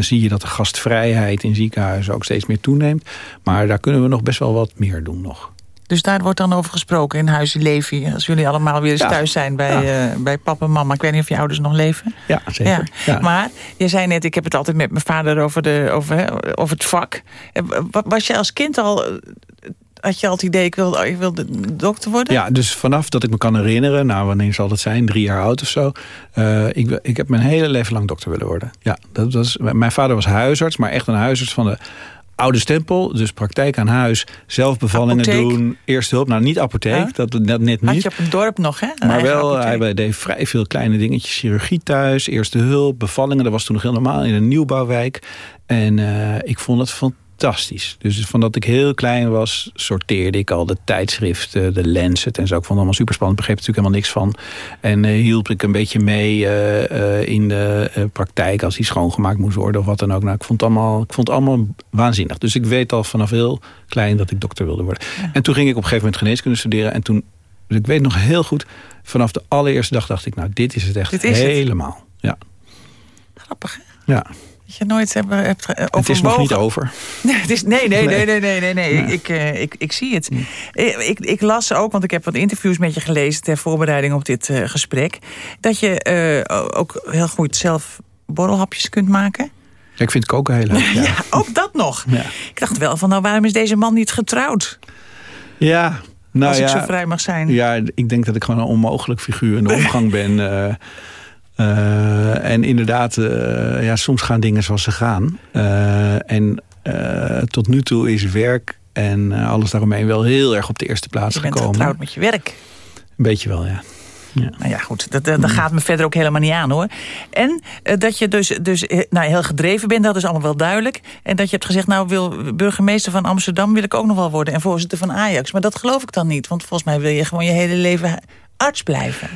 zie je dat de gastvrijheid in ziekenhuizen ook steeds meer toeneemt. Maar daar kunnen we nog best wel wat meer doen nog. Dus daar wordt dan over gesproken in Huizen Levi. Als jullie allemaal weer eens ja. thuis zijn bij, ja. uh, bij papa en mama. Ik weet niet of je ouders nog leven. Ja, zeker. Ja. Maar je zei net, ik heb het altijd met mijn vader over, de, over, over het vak. Was je als kind al had je al het idee, ik wil, ik wil dokter worden? Ja, dus vanaf dat ik me kan herinneren, nou wanneer zal dat zijn, drie jaar oud of zo. Uh, ik, ik heb mijn hele leven lang dokter willen worden. Ja, dat was, mijn vader was huisarts, maar echt een huisarts van de oude stempel, dus praktijk aan huis, zelf bevallingen apotheek. doen, eerste hulp. Nou, niet apotheek, ja? dat, dat net niet. Had je op een dorp nog, hè? Een maar wel, apotheek. hij deed vrij veel kleine dingetjes. Chirurgie thuis, eerste hulp, bevallingen. Dat was toen nog heel normaal in een nieuwbouwwijk. En uh, ik vond het fantastisch fantastisch. Dus van dat ik heel klein was, sorteerde ik al de tijdschriften, de Lancet en zo. Ik vond het allemaal super spannend, begreep er natuurlijk helemaal niks van. En uh, hielp ik een beetje mee uh, uh, in de praktijk als die schoongemaakt moest worden of wat dan ook. Nou, ik vond het allemaal, ik vond het allemaal waanzinnig. Dus ik weet al vanaf heel klein dat ik dokter wilde worden. Ja. En toen ging ik op een gegeven moment geneeskunde studeren. En toen, dus ik weet nog heel goed, vanaf de allereerste dag dacht ik, nou, dit is het echt dit is helemaal. Het. Ja. Grappig, hè? Ja. Dat je nooit hebt, hebt overwogen. Het is nog niet over. Nee, het is, nee, nee, nee, nee, nee, nee. Ik, ik, ik, ik zie het. Ik, ik las ook, want ik heb wat interviews met je gelezen... ter voorbereiding op dit uh, gesprek... dat je uh, ook heel goed zelf borrelhapjes kunt maken. Ja, ik vind koken heel leuk. Ja. ja, ook dat nog. Ja. Ik dacht wel van, nou, waarom is deze man niet getrouwd? Ja, nou Als ja, ik zo vrij mag zijn. Ja, ik denk dat ik gewoon een onmogelijk figuur in de omgang ben... Uh, en inderdaad, uh, ja, soms gaan dingen zoals ze gaan. Uh, en tot nu toe is werk en alles daaromheen wel heel erg op de eerste plaats gekomen. Je bent getrouwd met je werk. Een beetje wel, ja. Ja. Nou ja, goed, dat, dat, dat gaat me verder ook helemaal niet aan hoor. En uh, dat je dus, dus nou, heel gedreven bent, dat is allemaal wel duidelijk. En dat je hebt gezegd, nou wil burgemeester van Amsterdam wil ik ook nog wel worden. En voorzitter van Ajax. Maar dat geloof ik dan niet, want volgens mij wil je gewoon je hele leven arts blijven.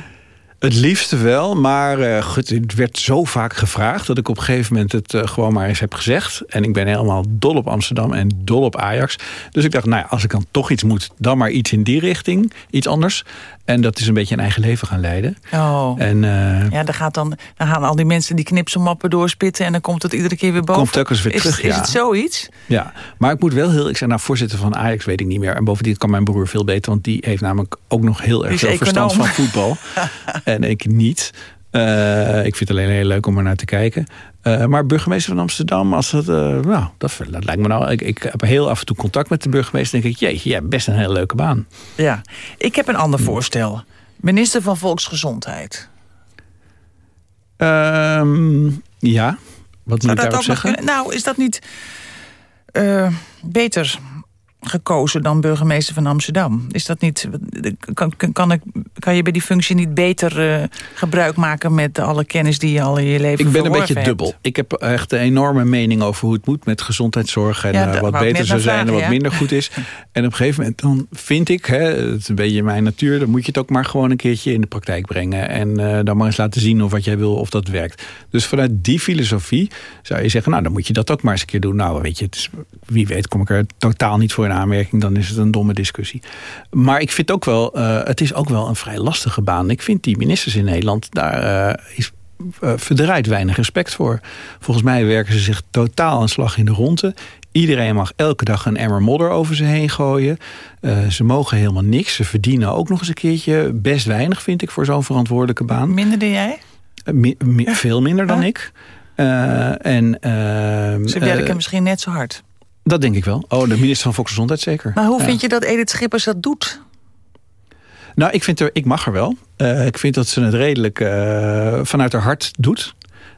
Het liefste wel, maar uh, goed, het werd zo vaak gevraagd... dat ik op een gegeven moment het uh, gewoon maar eens heb gezegd. En ik ben helemaal dol op Amsterdam en dol op Ajax. Dus ik dacht, nou ja, als ik dan toch iets moet... dan maar iets in die richting, iets anders. En dat is een beetje een eigen leven gaan leiden. Oh. En, uh, ja, dan, gaat dan, dan gaan al die mensen die knipselmappen doorspitten... en dan komt het iedere keer weer boven. Komt telkens weer is, terug, Is ja. het zoiets? Ja, maar ik moet wel heel... Ik zeg nou, voorzitter van Ajax weet ik niet meer. En bovendien kan mijn broer veel beter... want die heeft namelijk ook nog heel erg veel verstand van voetbal. en ik niet. Uh, ik vind het alleen heel leuk om er naar te kijken. Uh, maar burgemeester van Amsterdam, als het, uh, nou, dat, dat, lijkt me nou. Ik, ik, heb heel af en toe contact met de burgemeester. denk ik, jeetje, ja, best een hele leuke baan. Ja, ik heb een ander voorstel. Minister van Volksgezondheid. Ehm, ja, wat moet ik daarop zeggen? Nou, is dat niet beter gekozen dan burgemeester van Amsterdam. Is dat niet, kan, kan, ik, kan je bij die functie niet beter uh, gebruik maken... met alle kennis die je al in je leven Ik ben een beetje dubbel. Ik heb echt een enorme mening over hoe het moet met gezondheidszorg... en ja, uh, wat beter zou zijn en wat minder goed is. En op een gegeven moment dan vind ik, hè, het is een beetje mijn natuur... dan moet je het ook maar gewoon een keertje in de praktijk brengen... en uh, dan maar eens laten zien of wat jij wil of dat werkt. Dus vanuit die filosofie zou je zeggen... nou, dan moet je dat ook maar eens een keer doen. Nou, weet je, het is, wie weet kom ik er totaal niet voor aanmerking, dan is het een domme discussie. Maar ik vind ook wel, uh, het is ook wel een vrij lastige baan. Ik vind die ministers in Nederland, daar uh, is uh, verdraaid weinig respect voor. Volgens mij werken ze zich totaal een slag in de ronde. Iedereen mag elke dag een emmer modder over ze heen gooien. Uh, ze mogen helemaal niks. Ze verdienen ook nog eens een keertje best weinig, vind ik, voor zo'n verantwoordelijke baan. Minder dan jij? Mi mi veel minder dan ik. En, uh, ze werken misschien net zo hard. Dat denk ik wel. Oh, de minister van Volksgezondheid zeker. Maar hoe ja. vind je dat Edith Schippers dat doet? Nou, ik, vind er, ik mag er wel. Uh, ik vind dat ze het redelijk uh, vanuit haar hart doet.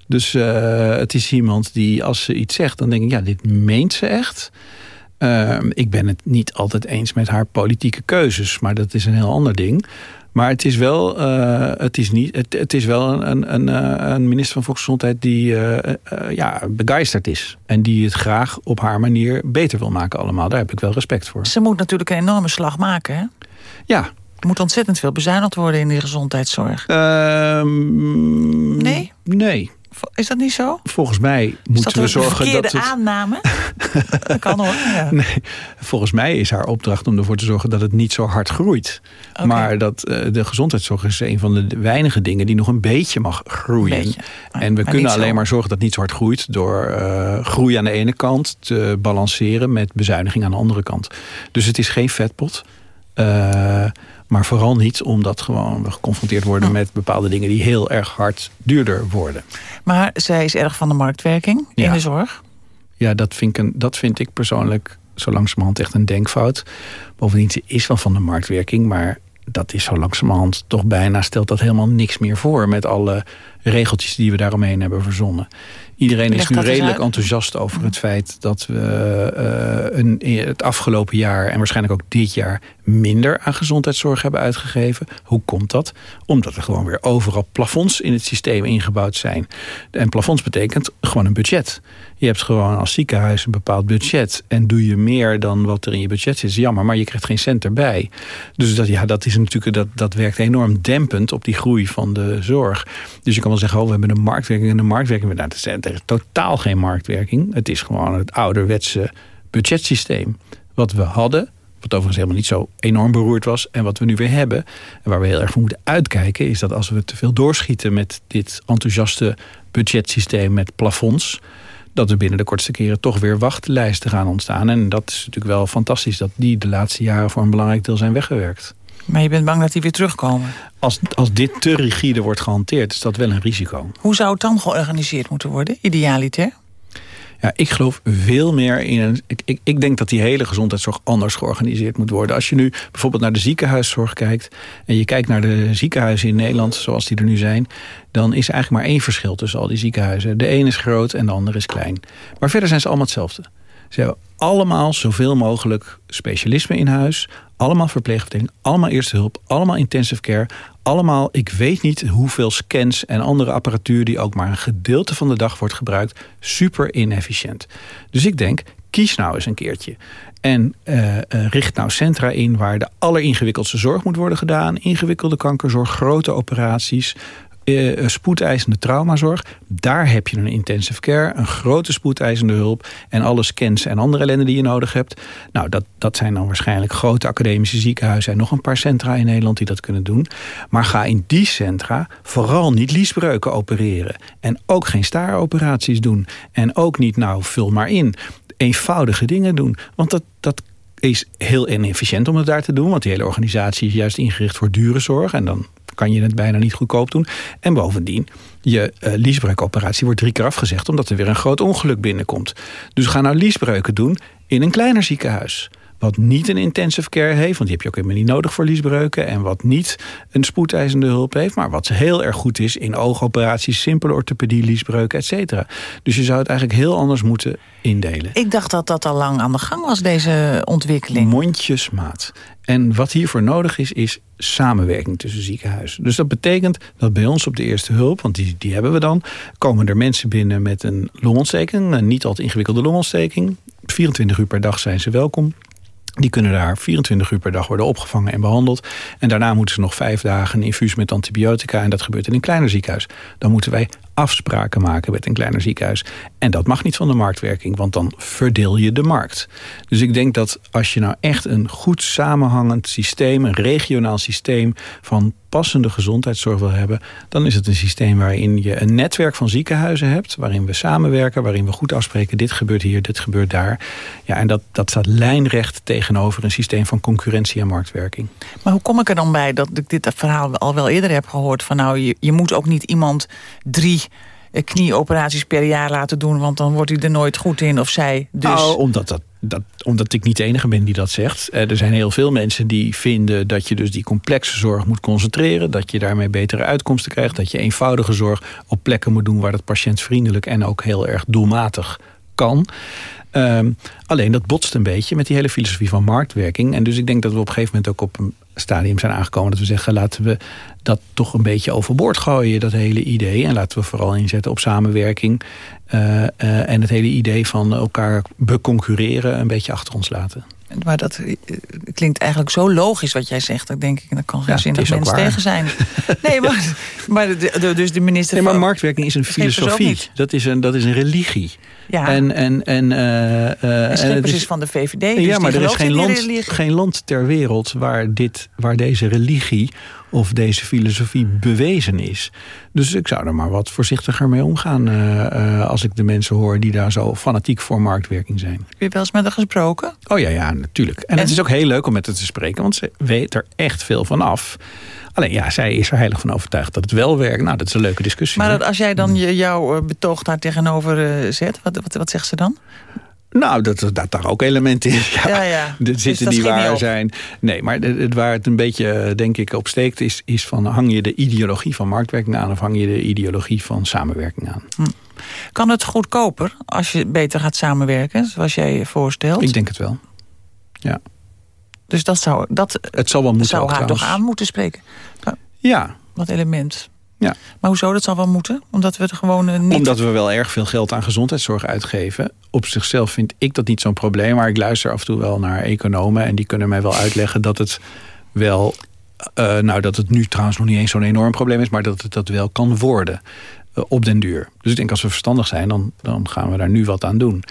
Dus uh, het is iemand die als ze iets zegt, dan denk ik, ja, dit meent ze echt. ik ben het niet altijd eens met haar politieke keuzes, maar dat is een heel ander ding. Maar het is wel, uh, het is niet, het, het is wel een, een, een, minister van Volksgezondheid die uh, uh, ja, begeisterd is. En die het graag op haar manier beter wil maken allemaal. Daar heb ik wel respect voor. Ze moet natuurlijk een enorme slag maken, hè? Ja. Er moet ontzettend veel bezuinigd worden in die gezondheidszorg. Um, nee? Nee. Is dat niet zo? Volgens mij moeten we zorgen dat. Is dat een aanname? dat kan hoor. Ja. Nee, volgens mij is haar opdracht om ervoor te zorgen dat het niet zo hard groeit. Okay. Maar dat uh, de gezondheidszorg is een van de weinige dingen die nog een beetje mag groeien. Beetje. Maar, en we kunnen alleen zo. maar zorgen dat het niet zo hard groeit door uh, groei aan de ene kant te balanceren met bezuiniging aan de andere kant. Dus het is geen vetpot. Uh, maar vooral niet omdat gewoon we geconfronteerd worden Hm. met bepaalde dingen die heel erg hard duurder worden. Maar zij is erg van de marktwerking Ja. in de zorg. Ja, dat vind, ik een, dat vind ik persoonlijk zo langzamerhand echt een denkfout. Bovendien, ze is wel van de marktwerking, maar dat is zo langzamerhand toch bijna stelt dat helemaal niks meer voor met alle regeltjes die we daaromheen hebben verzonnen. Iedereen is nu redelijk uit. enthousiast over het feit dat we uh, een, het afgelopen jaar en waarschijnlijk ook dit jaar minder aan gezondheidszorg hebben uitgegeven. Hoe komt dat? Omdat er gewoon weer overal plafonds in het systeem ingebouwd zijn. En plafonds betekent gewoon een budget. Je hebt gewoon als ziekenhuis een bepaald budget. En doe je meer dan wat er in je budget zit, is jammer. Maar je krijgt geen cent erbij. Dus dat, ja, dat, is natuurlijk, dat, dat werkt enorm dempend op die groei van de zorg. Dus je kan wel zeggen, oh, we hebben een marktwerking en een marktwerking. Nou, dat totaal geen marktwerking. Het is gewoon het ouderwetse budgetsysteem. Wat we hadden, wat overigens helemaal niet zo enorm beroerd was. En wat we nu weer hebben. En waar we heel erg voor moeten uitkijken. Is dat als we te veel doorschieten met dit enthousiaste budgetsysteem met plafonds. Dat er binnen de kortste keren toch weer wachtlijsten gaan ontstaan. En dat is natuurlijk wel fantastisch dat die de laatste jaren voor een belangrijk deel zijn weggewerkt. Maar je bent bang dat die weer terugkomen. Als, als dit te rigide wordt gehanteerd, is dat wel een risico. Hoe zou het dan georganiseerd moeten worden, idealiter? Ja, ik geloof veel meer in een. Ik, ik, ik, denk dat die hele gezondheidszorg anders georganiseerd moet worden. Als je nu bijvoorbeeld naar de ziekenhuiszorg kijkt. en je kijkt naar de ziekenhuizen in Nederland, zoals die er nu zijn. dan is er eigenlijk maar één verschil tussen al die ziekenhuizen. De een is groot en de ander is klein. Maar verder zijn ze allemaal hetzelfde. Ze hebben allemaal zoveel mogelijk specialisme in huis. Allemaal verpleegafdeling, allemaal eerste hulp, allemaal intensive care. Allemaal, ik weet niet hoeveel scans en andere apparatuur... die ook maar een gedeelte van de dag wordt gebruikt. Super inefficiënt. Dus ik denk, kies nou eens een keertje. En uh, uh, richt nou centra in waar de alleringewikkeldste zorg moet worden gedaan. Ingewikkelde kankerzorg, grote operaties... Uh, spoedeisende traumazorg. Daar heb je een intensive care, een grote spoedeisende hulp... en alle scans en andere ellende die je nodig hebt. Nou, dat, dat zijn dan waarschijnlijk grote academische ziekenhuizen... en nog een paar centra in Nederland die dat kunnen doen. Maar ga in die centra vooral niet liesbreuken opereren. En ook geen staaroperaties doen. En ook niet, nou, vul maar in. Eenvoudige dingen doen. Want dat, dat is heel inefficiënt om het daar te doen. Want die hele organisatie is juist ingericht voor dure zorg. En dan kan je het bijna niet goedkoop doen. En bovendien, je uh, liesbreukoperatie wordt drie keer afgezegd... omdat er weer een groot ongeluk binnenkomt. Dus ga nou liesbreuken doen in een kleiner ziekenhuis. Wat niet een intensive care heeft... want die heb je ook helemaal niet nodig voor liesbreuken... en wat niet een spoedeisende hulp heeft... maar wat heel erg goed is in oogoperaties... simpele orthopedie, liesbreuken, et cetera. Dus je zou het eigenlijk heel anders moeten indelen. Ik dacht dat dat al lang aan de gang was, deze ontwikkeling. Mondjesmaat. En wat hiervoor nodig is, is samenwerking tussen ziekenhuizen. Dus dat betekent dat bij ons op de eerste hulp, want die, die hebben we dan... komen er mensen binnen met een longontsteking, een niet al te ingewikkelde longontsteking. 24 uur per dag zijn ze welkom. Die kunnen daar 24 uur per dag worden opgevangen en behandeld. En daarna moeten ze nog vijf dagen een infuus met antibiotica. En dat gebeurt in een kleiner ziekenhuis. Dan moeten wij afspraken maken met een kleiner ziekenhuis. En dat mag niet van de marktwerking, want dan verdeel je de markt. Dus ik denk dat als je nou echt een goed samenhangend systeem... een regionaal systeem van passende gezondheidszorg wil hebben... dan is het een systeem waarin je een netwerk van ziekenhuizen hebt... waarin we samenwerken, waarin we goed afspreken... dit gebeurt hier, dit gebeurt daar. Ja, en dat, dat staat lijnrecht tegenover een systeem van concurrentie en marktwerking. Maar hoe kom ik er dan bij dat ik dit verhaal al wel eerder heb gehoord... van nou, je, je moet ook niet iemand drie knieoperaties per jaar laten doen... want dan wordt hij er nooit goed in of zij. Dus... Nou, omdat, dat, dat, omdat ik niet de enige ben die dat zegt. Eh, er zijn heel veel mensen die vinden dat je dus die complexe zorg moet concentreren... dat je daarmee betere uitkomsten krijgt... dat je eenvoudige zorg op plekken moet doen... waar het patiëntvriendelijk en ook heel erg doelmatig kan. Um, alleen dat botst een beetje met die hele filosofie van marktwerking. En dus ik denk dat we op een gegeven moment ook op een stadium zijn aangekomen... dat we zeggen, laten we dat toch een beetje overboord gooien, dat hele idee. En laten we vooral inzetten op samenwerking. Uh, uh, en het hele idee van elkaar beconcurreren een beetje achter ons laten. Maar dat uh, klinkt eigenlijk zo logisch wat jij zegt. Dat denk ik, dat kan geen ja, zin dat mensen tegen zijn. nee, maar, maar de, de, dus de minister nee, maar marktwerking is een filosofie. Dat is een, dat is een religie. Ja. En, en, en, uh, en Schippers is van de VVD. Dus ja, maar er is geen land, geen land ter wereld waar, dit, waar deze religie of deze filosofie bewezen is. Dus ik zou er maar wat voorzichtiger mee omgaan... Uh, uh, als ik de mensen hoor die daar zo fanatiek voor marktwerking zijn. Heb je wel eens met haar gesproken? Oh ja, ja, natuurlijk. En, en, het is ook heel leuk om met haar te spreken... want ze weet er echt veel van af. Alleen ja, zij is er heilig van overtuigd dat het wel werkt. Nou, dat is een leuke discussie. Maar dat als jij dan je, jouw betoog daar tegenover uh, zet... Wat, wat, wat zegt ze dan? Nou, dat, dat daar ook elementen in. Ja, ja, ja. Er zitten dus die waar zijn. Nee, maar het, waar het een beetje, denk ik, op steekt... Is, is van hang je de ideologie van marktwerking aan... of hang je de ideologie van samenwerking aan? Hm. Kan het goedkoper als je beter gaat samenwerken, zoals jij je voorstelt? Ik denk het wel, ja. Dus dat zou, dat het zal wel moeten zou haar toch aan moeten spreken? Ja. Dat element. Ja. Maar hoezo, dat zal wel moeten? Omdat we er gewoon uh, niet... Omdat we wel erg veel geld aan gezondheidszorg uitgeven. Op zichzelf vind ik dat niet zo'n probleem. Maar ik luister af en toe wel naar economen. En die kunnen mij wel uitleggen dat het wel... Uh, nou, dat het nu trouwens nog niet eens zo'n enorm probleem is... maar dat het dat wel kan worden uh, op den duur. Dus ik denk als we verstandig zijn, dan, dan gaan we daar nu wat aan doen.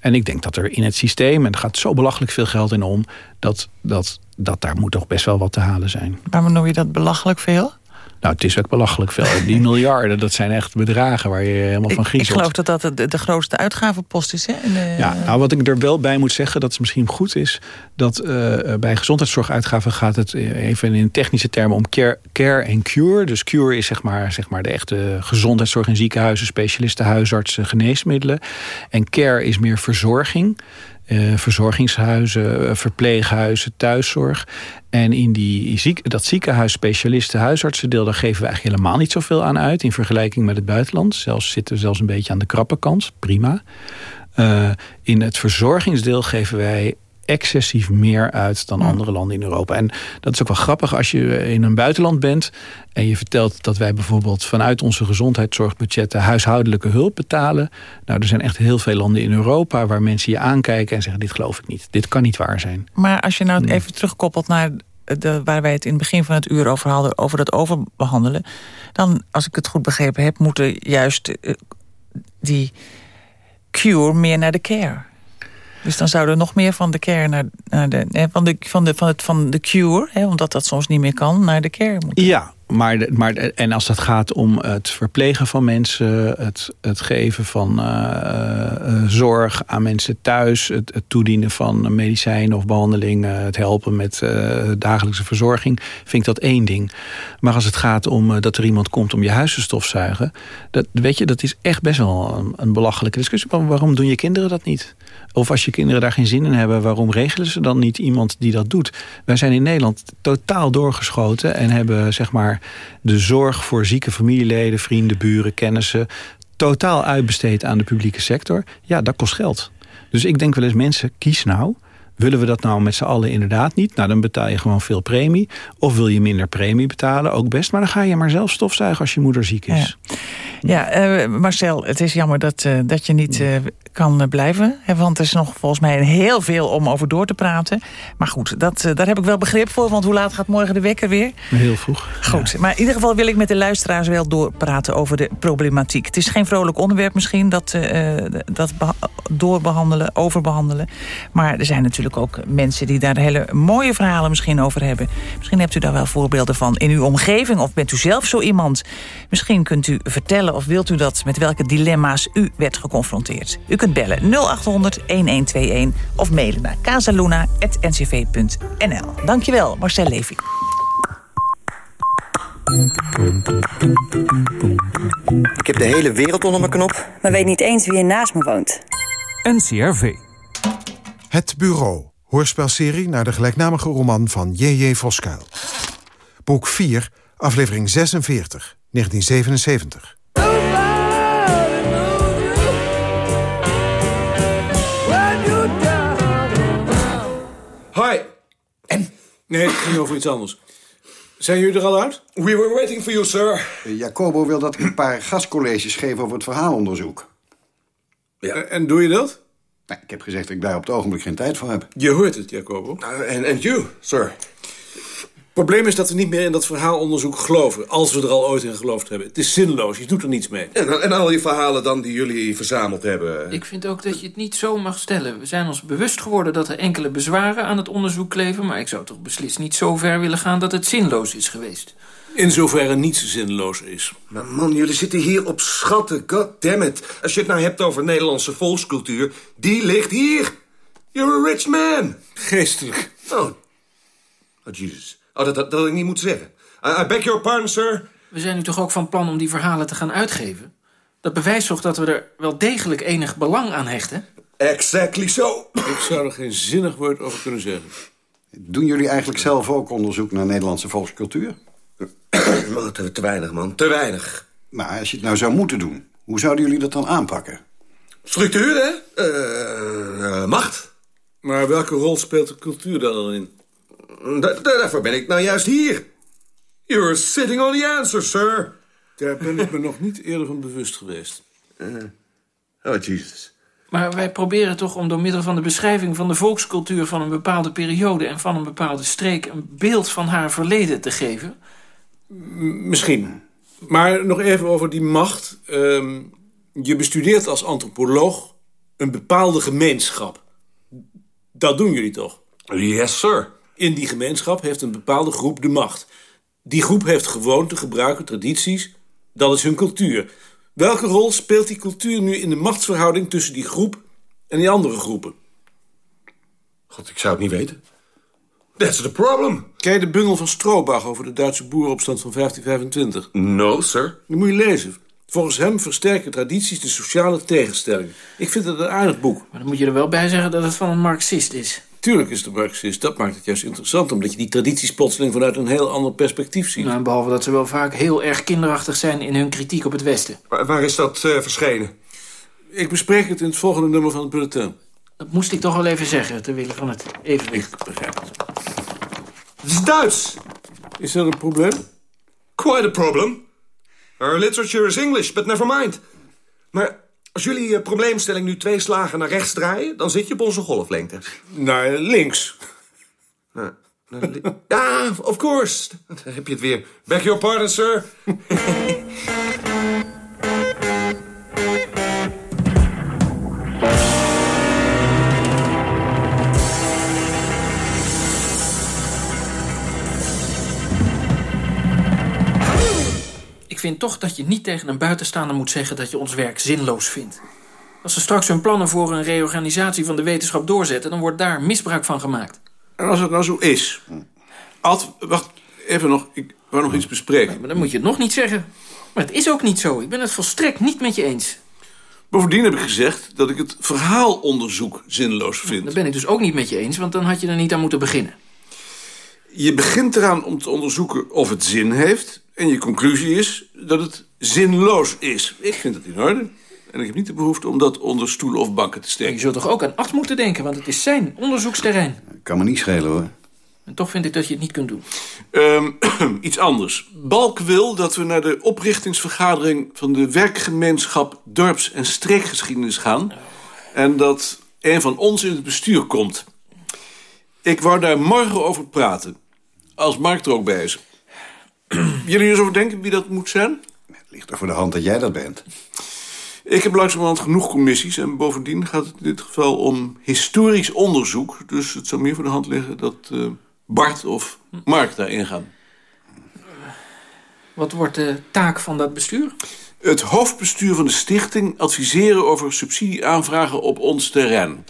En ik denk dat er in het systeem... en er gaat zo belachelijk veel geld in om... dat, dat, dat daar moet toch best wel wat te halen zijn. Waarom noem je dat belachelijk veel? Nou, het is ook belachelijk veel. Die miljarden, dat zijn echt bedragen waar je helemaal van griezelt. Ik geloof dat dat de, de grootste uitgavenpost is. Hè? De... Ja, nou wat ik er wel bij moet zeggen, dat het misschien goed is... dat uh, bij gezondheidszorguitgaven gaat het even in technische termen om care, care en cure. Dus cure is zeg maar, zeg maar de echte gezondheidszorg in ziekenhuizen... specialisten, huisartsen, geneesmiddelen. En care is meer verzorging. Uh, verzorgingshuizen, verpleeghuizen, thuiszorg. En in die ziek, dat ziekenhuis specialisten huisartsendeel... daar geven we eigenlijk helemaal niet zoveel aan uit... in vergelijking met het buitenland. Zelfs zitten we zelfs een beetje aan de krappe kant. Prima. Uh, in het verzorgingsdeel geven wij excessief meer uit dan andere landen in Europa. En dat is ook wel grappig als je in een buitenland bent... en je vertelt dat wij bijvoorbeeld vanuit onze gezondheidszorgbudgetten... huishoudelijke hulp betalen. Nou, er zijn echt heel veel landen in Europa waar mensen je aankijken... en zeggen, dit geloof ik niet, dit kan niet waar zijn. Maar als je nou even terugkoppelt naar de, waar wij het in het begin van het uur over hadden... over dat overbehandelen... dan, als ik het goed begrepen heb, moeten juist uh, die cure meer naar de care... Dus dan zou er nog meer van de care naar, naar de, van, de, van, de, van, het, van de cure, hè, omdat dat soms niet meer kan, naar de care moeten. Ja, maar, maar, en als het gaat om het verplegen van mensen, het, het geven van uh, zorg aan mensen thuis, het, toedienen van medicijnen of behandelingen, het helpen met dagelijkse verzorging, vind ik dat één ding. Maar als het gaat om dat er iemand komt om je huis te stofzuigen, dat, weet je, dat is echt best wel een belachelijke discussie. Waarom doen je kinderen dat niet? Of als je kinderen daar geen zin in hebben, waarom regelen ze dan niet iemand die dat doet? Wij zijn in Nederland totaal doorgeschoten en hebben zeg maar de zorg voor zieke familieleden, vrienden, buren, kennissen totaal uitbesteed aan de publieke sector. Ja, dat kost geld. Dus ik denk wel eens mensen, kies nou. Willen we dat nou met z'n allen inderdaad niet? Nou, dan betaal je gewoon veel premie. Of wil je minder premie betalen? Ook best. Maar dan ga je maar zelf stofzuigen als je moeder ziek is. Ja, ja uh, Marcel, het is jammer dat, uh, dat je niet uh, kan eh, blijven. Want er is nog volgens mij heel veel om over door te praten. Maar goed, dat, eh, daar heb ik wel begrip voor. Want hoe laat gaat morgen de wekker weer? Heel vroeg. Goed, maar in ieder geval wil ik met de luisteraars wel doorpraten over de problematiek. Het is geen vrolijk onderwerp misschien, dat, dat doorbehandelen, overbehandelen. Maar er zijn natuurlijk ook mensen die daar hele mooie verhalen misschien over hebben. Misschien hebt u daar wel voorbeelden van in uw omgeving. Of bent u zelf zo iemand? Misschien kunt u vertellen of wilt u dat met welke dilemma's u werd geconfronteerd. U kunt bellen 0800 1121 of mailen naar casaluna.ncv.nl. Dankjewel, Marcel Levy. Ik heb de hele wereld onder mijn knop. Maar weet niet eens wie er naast me woont. NCRV. Het Bureau. Hoorspelserie naar de gelijknamige roman van J.J. Voskuil. Boek 4, aflevering 46, 1977. Hi. En? Nee, het ging over iets anders. Zijn jullie er al uit? We were waiting for you, sir. Jacobo wil dat ik een paar gastcolleges geef over het verhaalonderzoek. Ja. En doe je dat? Nou, ik heb gezegd dat ik daar op het ogenblik geen tijd voor heb. Je hoort het, Jacobo. En uh, you, sir. Het probleem is dat we niet meer in dat verhaalonderzoek geloven. Als we er al ooit in geloofd hebben. Het is zinloos, je doet er niets mee. En, en al die verhalen dan die jullie verzameld hebben. Ik vind ook dat je het niet zo mag stellen. We zijn ons bewust geworden dat er enkele bezwaren aan het onderzoek kleven... maar ik zou toch beslist niet zo ver willen gaan dat het zinloos is geweest. In zoverre niets zinloos is. Maar man, jullie zitten hier op schatten, goddammit. Als je het nou hebt over Nederlandse volkscultuur, die ligt hier. You're a rich man. Geestelijk. Oh, oh Jesus. Oh, dat, dat, dat ik niet moet zeggen. I, I beg your pardon, sir. We zijn nu toch ook van plan om die verhalen te gaan uitgeven? Dat bewijst toch dat we er wel degelijk enig belang aan hechten? Exactly so. Ik zou er geen zinnig woord over kunnen zeggen. Doen jullie eigenlijk zelf ook onderzoek naar Nederlandse volkscultuur? Te, te weinig, man. Te weinig. Maar als je het nou zou moeten doen, hoe zouden jullie dat dan aanpakken? Structuur, hè? Uh, uh, macht. Maar welke rol speelt de cultuur dan in? Da daarvoor ben ik nou juist hier. You're sitting on the answer, sir. Daar ben ik me nog niet eerder van bewust geweest. Uh, oh, Jesus. Maar wij proberen toch om door middel van de beschrijving van de volkscultuur... van een bepaalde periode en van een bepaalde streek... een beeld van haar verleden te geven? Misschien. Maar nog even over die macht. Uh, je bestudeert als antropoloog een bepaalde gemeenschap. Dat doen jullie toch? Yes, sir. In die gemeenschap heeft een bepaalde groep de macht. Die groep heeft gewoonten, gebruiken, tradities. Dat is hun cultuur. Welke rol speelt die cultuur nu in de machtsverhouding tussen die groep en die andere groepen? God, ik zou het niet weten. That's the problem. Ken je de bundel van Stroobach over de Duitse boerenopstand van 1525? No, sir. Die moet je lezen. Volgens hem versterken tradities de sociale tegenstelling. Ik vind het een aardig boek. Maar dan moet je er wel bij zeggen dat het van een marxist is. Tuurlijk is het een marxist. Dat maakt het juist interessant. Omdat je die tradities plotseling vanuit een heel ander perspectief ziet. Nou, behalve dat ze wel vaak heel erg kinderachtig zijn in hun kritiek op het Westen. Waar, waar is dat uh, verschenen? Ik bespreek het in het volgende nummer van het bulletin. Dat moest ik toch wel even zeggen, ter wille van het evenwicht. Ik begrijp het. Het is Duits. Is dat een probleem? Quite a problem. Our literature is English, but never mind. Maar als jullie uh, probleemstelling nu twee slagen naar rechts draaien... dan zit je op onze golflengte. Naar links. Ja, naar li ja of course. Daar heb je het weer. Beg your pardon, sir. vind toch dat je niet tegen een buitenstaander moet zeggen... dat je ons werk zinloos vindt. Als ze straks hun plannen voor een reorganisatie van de wetenschap doorzetten... dan wordt daar misbruik van gemaakt. En als het nou zo is... Ad, wacht, even nog. Ik wou nog iets bespreken. Maar dan moet je het nog niet zeggen. Maar het is ook niet zo. Ik ben het volstrekt niet met je eens. Bovendien heb ik gezegd dat ik het verhaalonderzoek zinloos vind. Dat ben ik dus ook niet met je eens, want dan had je er niet aan moeten beginnen. Je begint eraan om te onderzoeken of het zin heeft... en je conclusie is dat het zinloos is. Ik vind het in orde. En ik heb niet de behoefte om dat onder stoelen of banken te steken. Je zult toch ook aan Ad moeten denken, want het is zijn onderzoeksterrein. Kan me niet schelen, hoor. En toch vind ik dat je het niet kunt doen. Ehm, iets anders. Balk wil dat we naar de oprichtingsvergadering... van de werkgemeenschap dorps- en streekgeschiedenis gaan... en dat een van ons in het bestuur komt. Ik wou daar morgen over praten. Als Mark er ook bij is. Jullie eens over denken wie dat moet zijn? Het ligt toch voor de hand dat jij dat bent. Ik heb langzamerhand genoeg commissies... en bovendien gaat het in dit geval om historisch onderzoek. Dus het zou meer voor de hand liggen dat eh, Bart of Mark daarin gaan. Wat wordt de taak van dat bestuur? Het hoofdbestuur van de stichting adviseren over subsidieaanvragen op ons terrein.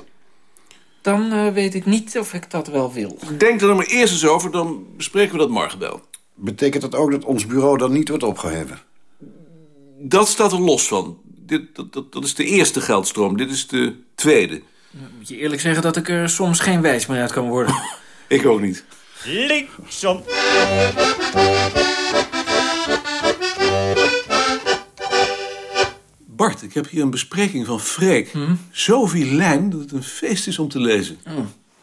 Dan eh, weet ik niet of ik dat wel wil. Denk er dan maar eerst eens over, dan bespreken we dat morgen wel. Betekent dat ook dat ons bureau dan niet wordt opgeheven? Dat staat er los van. Dit, dat, dat, dat is de eerste geldstroom, dit is de tweede. Dan moet je eerlijk zeggen dat ik er soms geen wijs meer uit kan worden. Ik ook niet. Linksom. Bart, ik heb hier een bespreking van Freek. Zo lijn dat het een feest is om te lezen.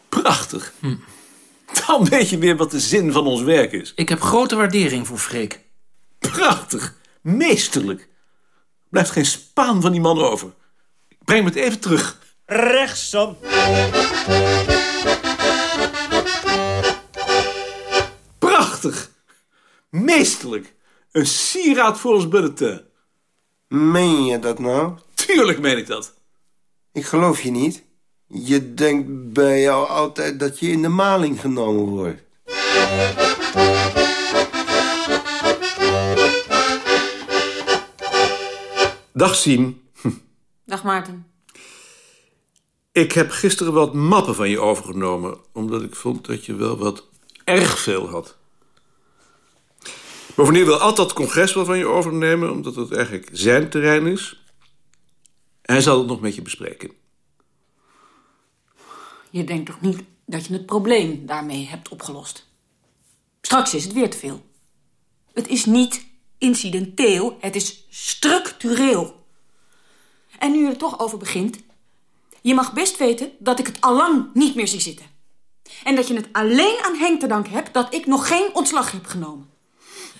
Prachtig. Dan weet je weer wat de zin van ons werk is. Ik heb grote waardering voor Freek. Prachtig. Meesterlijk. Blijft geen spaan van die man over. Ik breng me het even terug. Rechtsom. Prachtig. Meesterlijk. Een sieraad voor ons bulletin. Meen je dat nou? Tuurlijk meen ik dat. Ik geloof je niet. Je denkt bij jou altijd dat je in de maling genomen wordt. Dag Sien. Dag Maarten. Ik heb gisteren wat mappen van je overgenomen... omdat ik vond dat je wel wat erg veel had. Bovendien wil Ad dat congres wel van je overnemen... omdat het eigenlijk zijn terrein is. Hij zal het nog met je bespreken. Je denkt toch niet dat je het probleem daarmee hebt opgelost? Straks is het weer te veel. Het is niet incidenteel, het is structureel. En nu je er toch over begint... je mag best weten dat ik het allang niet meer zie zitten. En dat je het alleen aan Henk te danken hebt... dat ik nog geen ontslag heb genomen.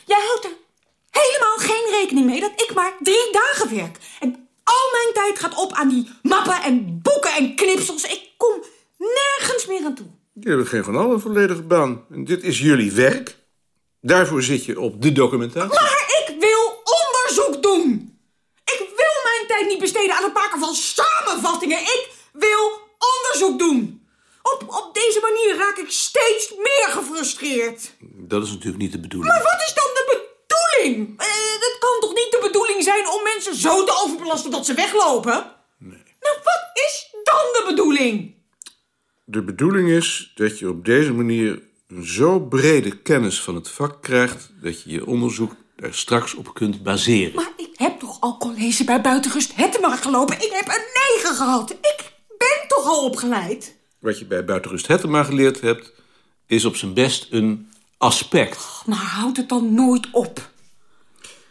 Jij houdt er helemaal geen rekening mee dat ik maar drie dagen werk. En al mijn tijd gaat op aan die mappen en boeken en knipsels. Ik kom nergens meer aan toe. Jullie hebben geen van allen volledige baan. En dit is jullie werk. Daarvoor zit je op de documentatie. Maar ik wil onderzoek doen. Ik wil mijn tijd niet besteden aan het maken van samenvattingen. Ik wil onderzoek doen. Op, op deze manier raak ik steeds meer gefrustreerd. Dat is natuurlijk niet de bedoeling. Maar wat is dan de bedoeling? Eh, het kan toch niet de bedoeling zijn om mensen zo te overbelasten dat ze weglopen? Nee. Nou, wat is dan de bedoeling? De bedoeling is dat je op deze manier een zo brede kennis van het vak krijgt... dat je je onderzoek daar straks op kunt baseren. Maar ik heb toch al college bij Buitenrust Hettema gelopen. Ik heb een negen gehad. Ik ben toch al opgeleid? Wat je bij Buitenrust Hettema geleerd hebt... is op zijn best een aspect. Maar houd het dan nooit op.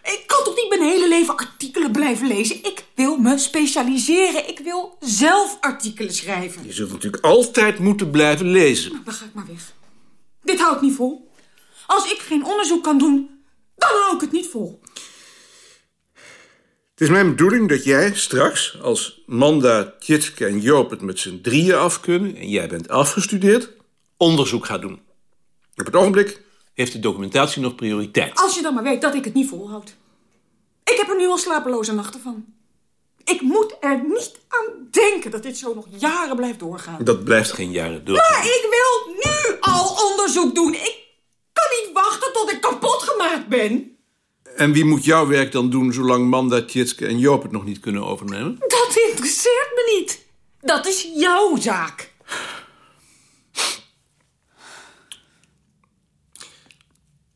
Ik kan toch niet mijn hele leven artikelen blijven lezen? Ik wil me specialiseren. Ik wil zelf artikelen schrijven. Je zult natuurlijk altijd moeten blijven lezen. Nou, dan ga ik maar weg. Dit hou ik niet vol. Als ik geen onderzoek kan doen, dan hou ik het niet vol. Het is mijn bedoeling dat jij straks, als Manda, Tjitske en Joop het met z'n drieën af kunnen... en jij bent afgestudeerd, onderzoek gaat doen. Op het ogenblik heeft de documentatie nog prioriteit. Als je dan maar weet dat ik het niet volhoud. Ik heb er nu al slapeloze nachten van. Ik moet er niet aan denken dat dit zo nog jaren blijft doorgaan. Dat blijft geen jaren doorgaan. Maar ik wil nu al onderzoek doen. Ik kan niet wachten tot ik kapot gemaakt ben. En wie moet jouw werk dan doen zolang Manda, Tjitske en Joop het nog niet kunnen overnemen? Dat interesseert me niet. Dat is jouw zaak.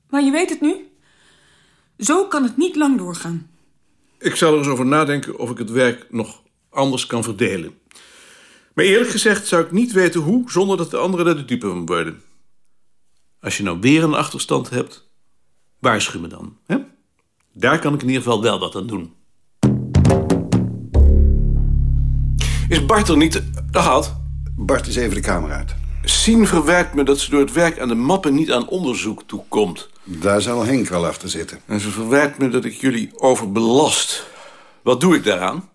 Maar je weet het nu. Zo kan het niet lang doorgaan. Ik zal er eens over nadenken of ik het werk nog anders kan verdelen. Maar eerlijk gezegd zou ik niet weten hoe... zonder dat de anderen er de dupe van worden. Als je nou weer een achterstand hebt, waarschuw me dan. Hè? Daar kan ik in ieder geval wel wat aan doen. Is Bart er niet... Dag, Ad. Bart is even de kamer uit. Sien verwijt me dat ze door het werk aan de mappen niet aan onderzoek toekomt. Daar zal Henk wel achter zitten. En ze verwijt me dat ik jullie overbelast. Wat doe ik daaraan?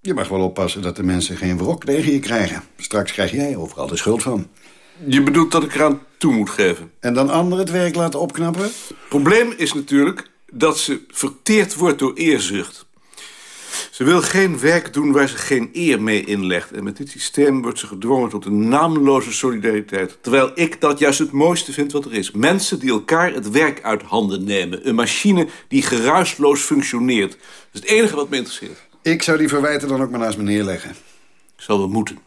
Je mag wel oppassen dat de mensen geen wrok tegen je krijgen. Straks krijg jij overal de schuld van. Je bedoelt dat ik eraan toe moet geven? En dan anderen het werk laten opknappen? Probleem is natuurlijk dat ze verteerd wordt door eerzucht. Ze wil geen werk doen waar ze geen eer mee inlegt. En met dit systeem wordt ze gedwongen tot een naamloze solidariteit. Terwijl ik dat juist het mooiste vind wat er is. Mensen die elkaar het werk uit handen nemen. Een machine die geruisloos functioneert. Dat is het enige wat me interesseert. Ik zou die verwijten dan ook maar naast me neerleggen. Ik zal wel moeten.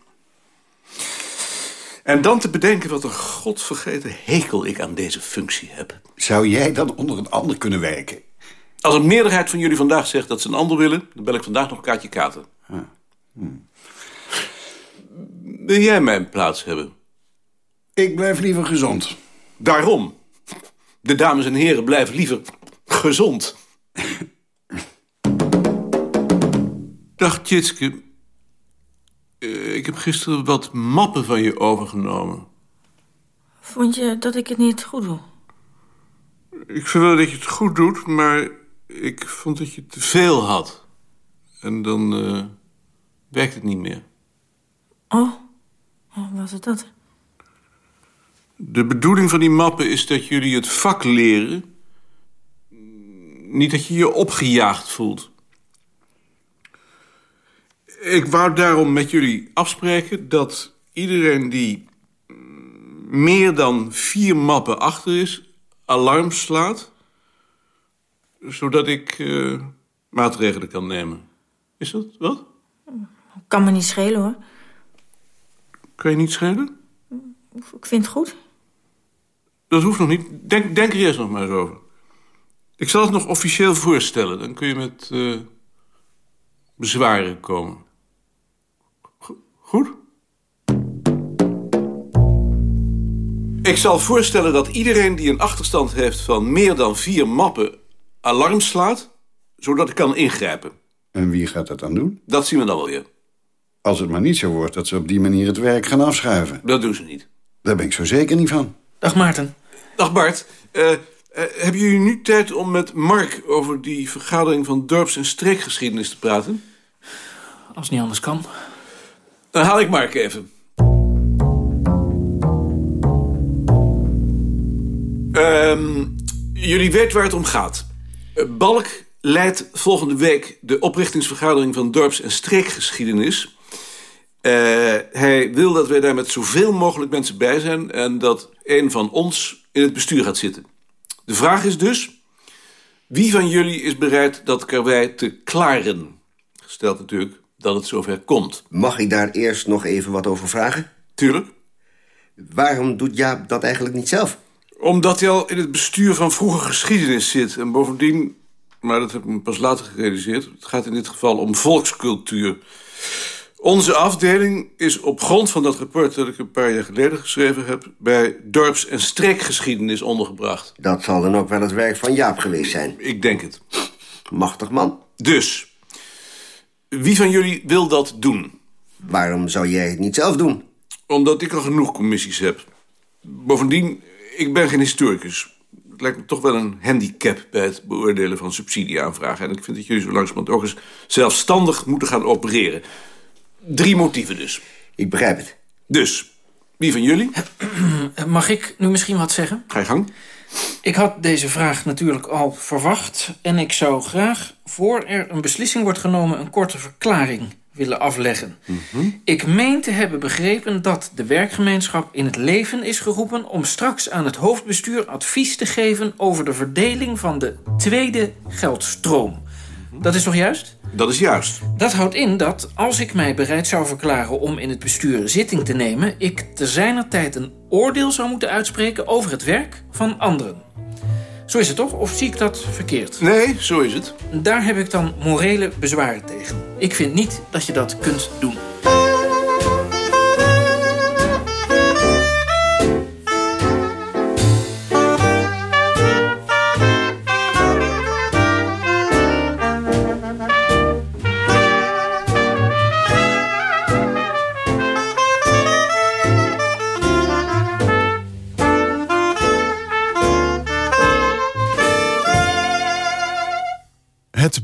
En dan te bedenken wat een godvergeten hekel ik aan deze functie heb. Zou jij dan onder een ander kunnen werken? Als een meerderheid van jullie vandaag zegt dat ze een ander willen... dan bel ik vandaag nog een kaartje katen. Ah. Hmm. Wil jij mijn plaats hebben? Ik blijf liever gezond. Daarom. De dames en heren blijven liever gezond. Dag Tjitske. Uh, ik heb gisteren wat mappen van je overgenomen. Vond je dat ik het niet goed doe? Ik vind wel dat je het goed doet, maar ik vond dat je te veel had. En dan uh, werkt het niet meer. Oh, oh was het dat? De bedoeling van die mappen is dat jullie het vak leren. Niet dat je je opgejaagd voelt. Ik wou daarom met jullie afspreken dat iedereen die meer dan vier mappen achter is, alarm slaat, zodat ik uh, maatregelen kan nemen. Is dat wat? Kan me niet schelen hoor. Kan je niet schelen? Ik vind het goed. Dat hoeft nog niet. Denk, denk er eerst nog maar eens over. Ik zal het nog officieel voorstellen. Dan kun je met uh, bezwaren komen. Goed? Ik zal voorstellen dat iedereen die een achterstand heeft van meer dan vier mappen alarm slaat, zodat ik kan ingrijpen. En wie gaat dat dan doen? Dat zien we dan wel weer. Als het maar niet zo wordt dat ze op die manier het werk gaan afschuiven. Dat doen ze niet. Daar ben ik zo zeker niet van. Dag Maarten. Dag Bart. Uh, uh, hebben jullie nu tijd om met Mark over die vergadering van dorps- en streekgeschiedenis te praten? Als het niet anders kan. Dan haal ik Mark even. Uh, jullie weten waar het om gaat. Uh, Balk leidt volgende week de oprichtingsvergadering van dorps- en streekgeschiedenis. Uh, hij wil dat wij daar met zoveel mogelijk mensen bij zijn... en dat een van ons in het bestuur gaat zitten. De vraag is dus... wie van jullie is bereid dat karwei te klaren? Gesteld natuurlijk dat het zover komt. Mag ik daar eerst nog even wat over vragen? Tuurlijk. Waarom doet Jaap dat eigenlijk niet zelf? Omdat hij al in het bestuur van vroege geschiedenis zit. En bovendien, maar dat heb ik me pas later gerealiseerd... het gaat in dit geval om volkscultuur. Onze afdeling is op grond van dat rapport... dat ik een paar jaar geleden geschreven heb... bij dorps- en streekgeschiedenis ondergebracht. Dat zal dan ook wel het werk van Jaap geweest zijn. Ik denk het. Machtig man. Dus, wie van jullie wil dat doen? Waarom zou jij het niet zelf doen? Omdat ik al genoeg commissies heb. Bovendien, ik ben geen historicus. Het lijkt me toch wel een handicap bij het beoordelen van subsidieaanvragen. En ik vind dat jullie zo langzamerhand ook eens zelfstandig moeten gaan opereren. Drie motieven dus. Ik begrijp het. Dus, wie van jullie? Mag ik nu misschien wat zeggen? Ga je gang. Ik had deze vraag natuurlijk al verwacht. En ik zou graag, voor er een beslissing wordt genomen... een korte verklaring willen afleggen. Ik meen te hebben begrepen dat de werkgemeenschap in het leven is geroepen... om straks aan het hoofdbestuur advies te geven... over de verdeling van de tweede geldstroom. Dat is toch juist? Dat is juist. Dat houdt in dat als ik mij bereid zou verklaren om in het bestuur zitting te nemen... ik te zijner tijd een oordeel zou moeten uitspreken over het werk van anderen. Zo is het toch? Of zie ik dat verkeerd? Nee, zo is het. Daar heb ik dan morele bezwaren tegen. Ik vind niet dat je dat kunt doen.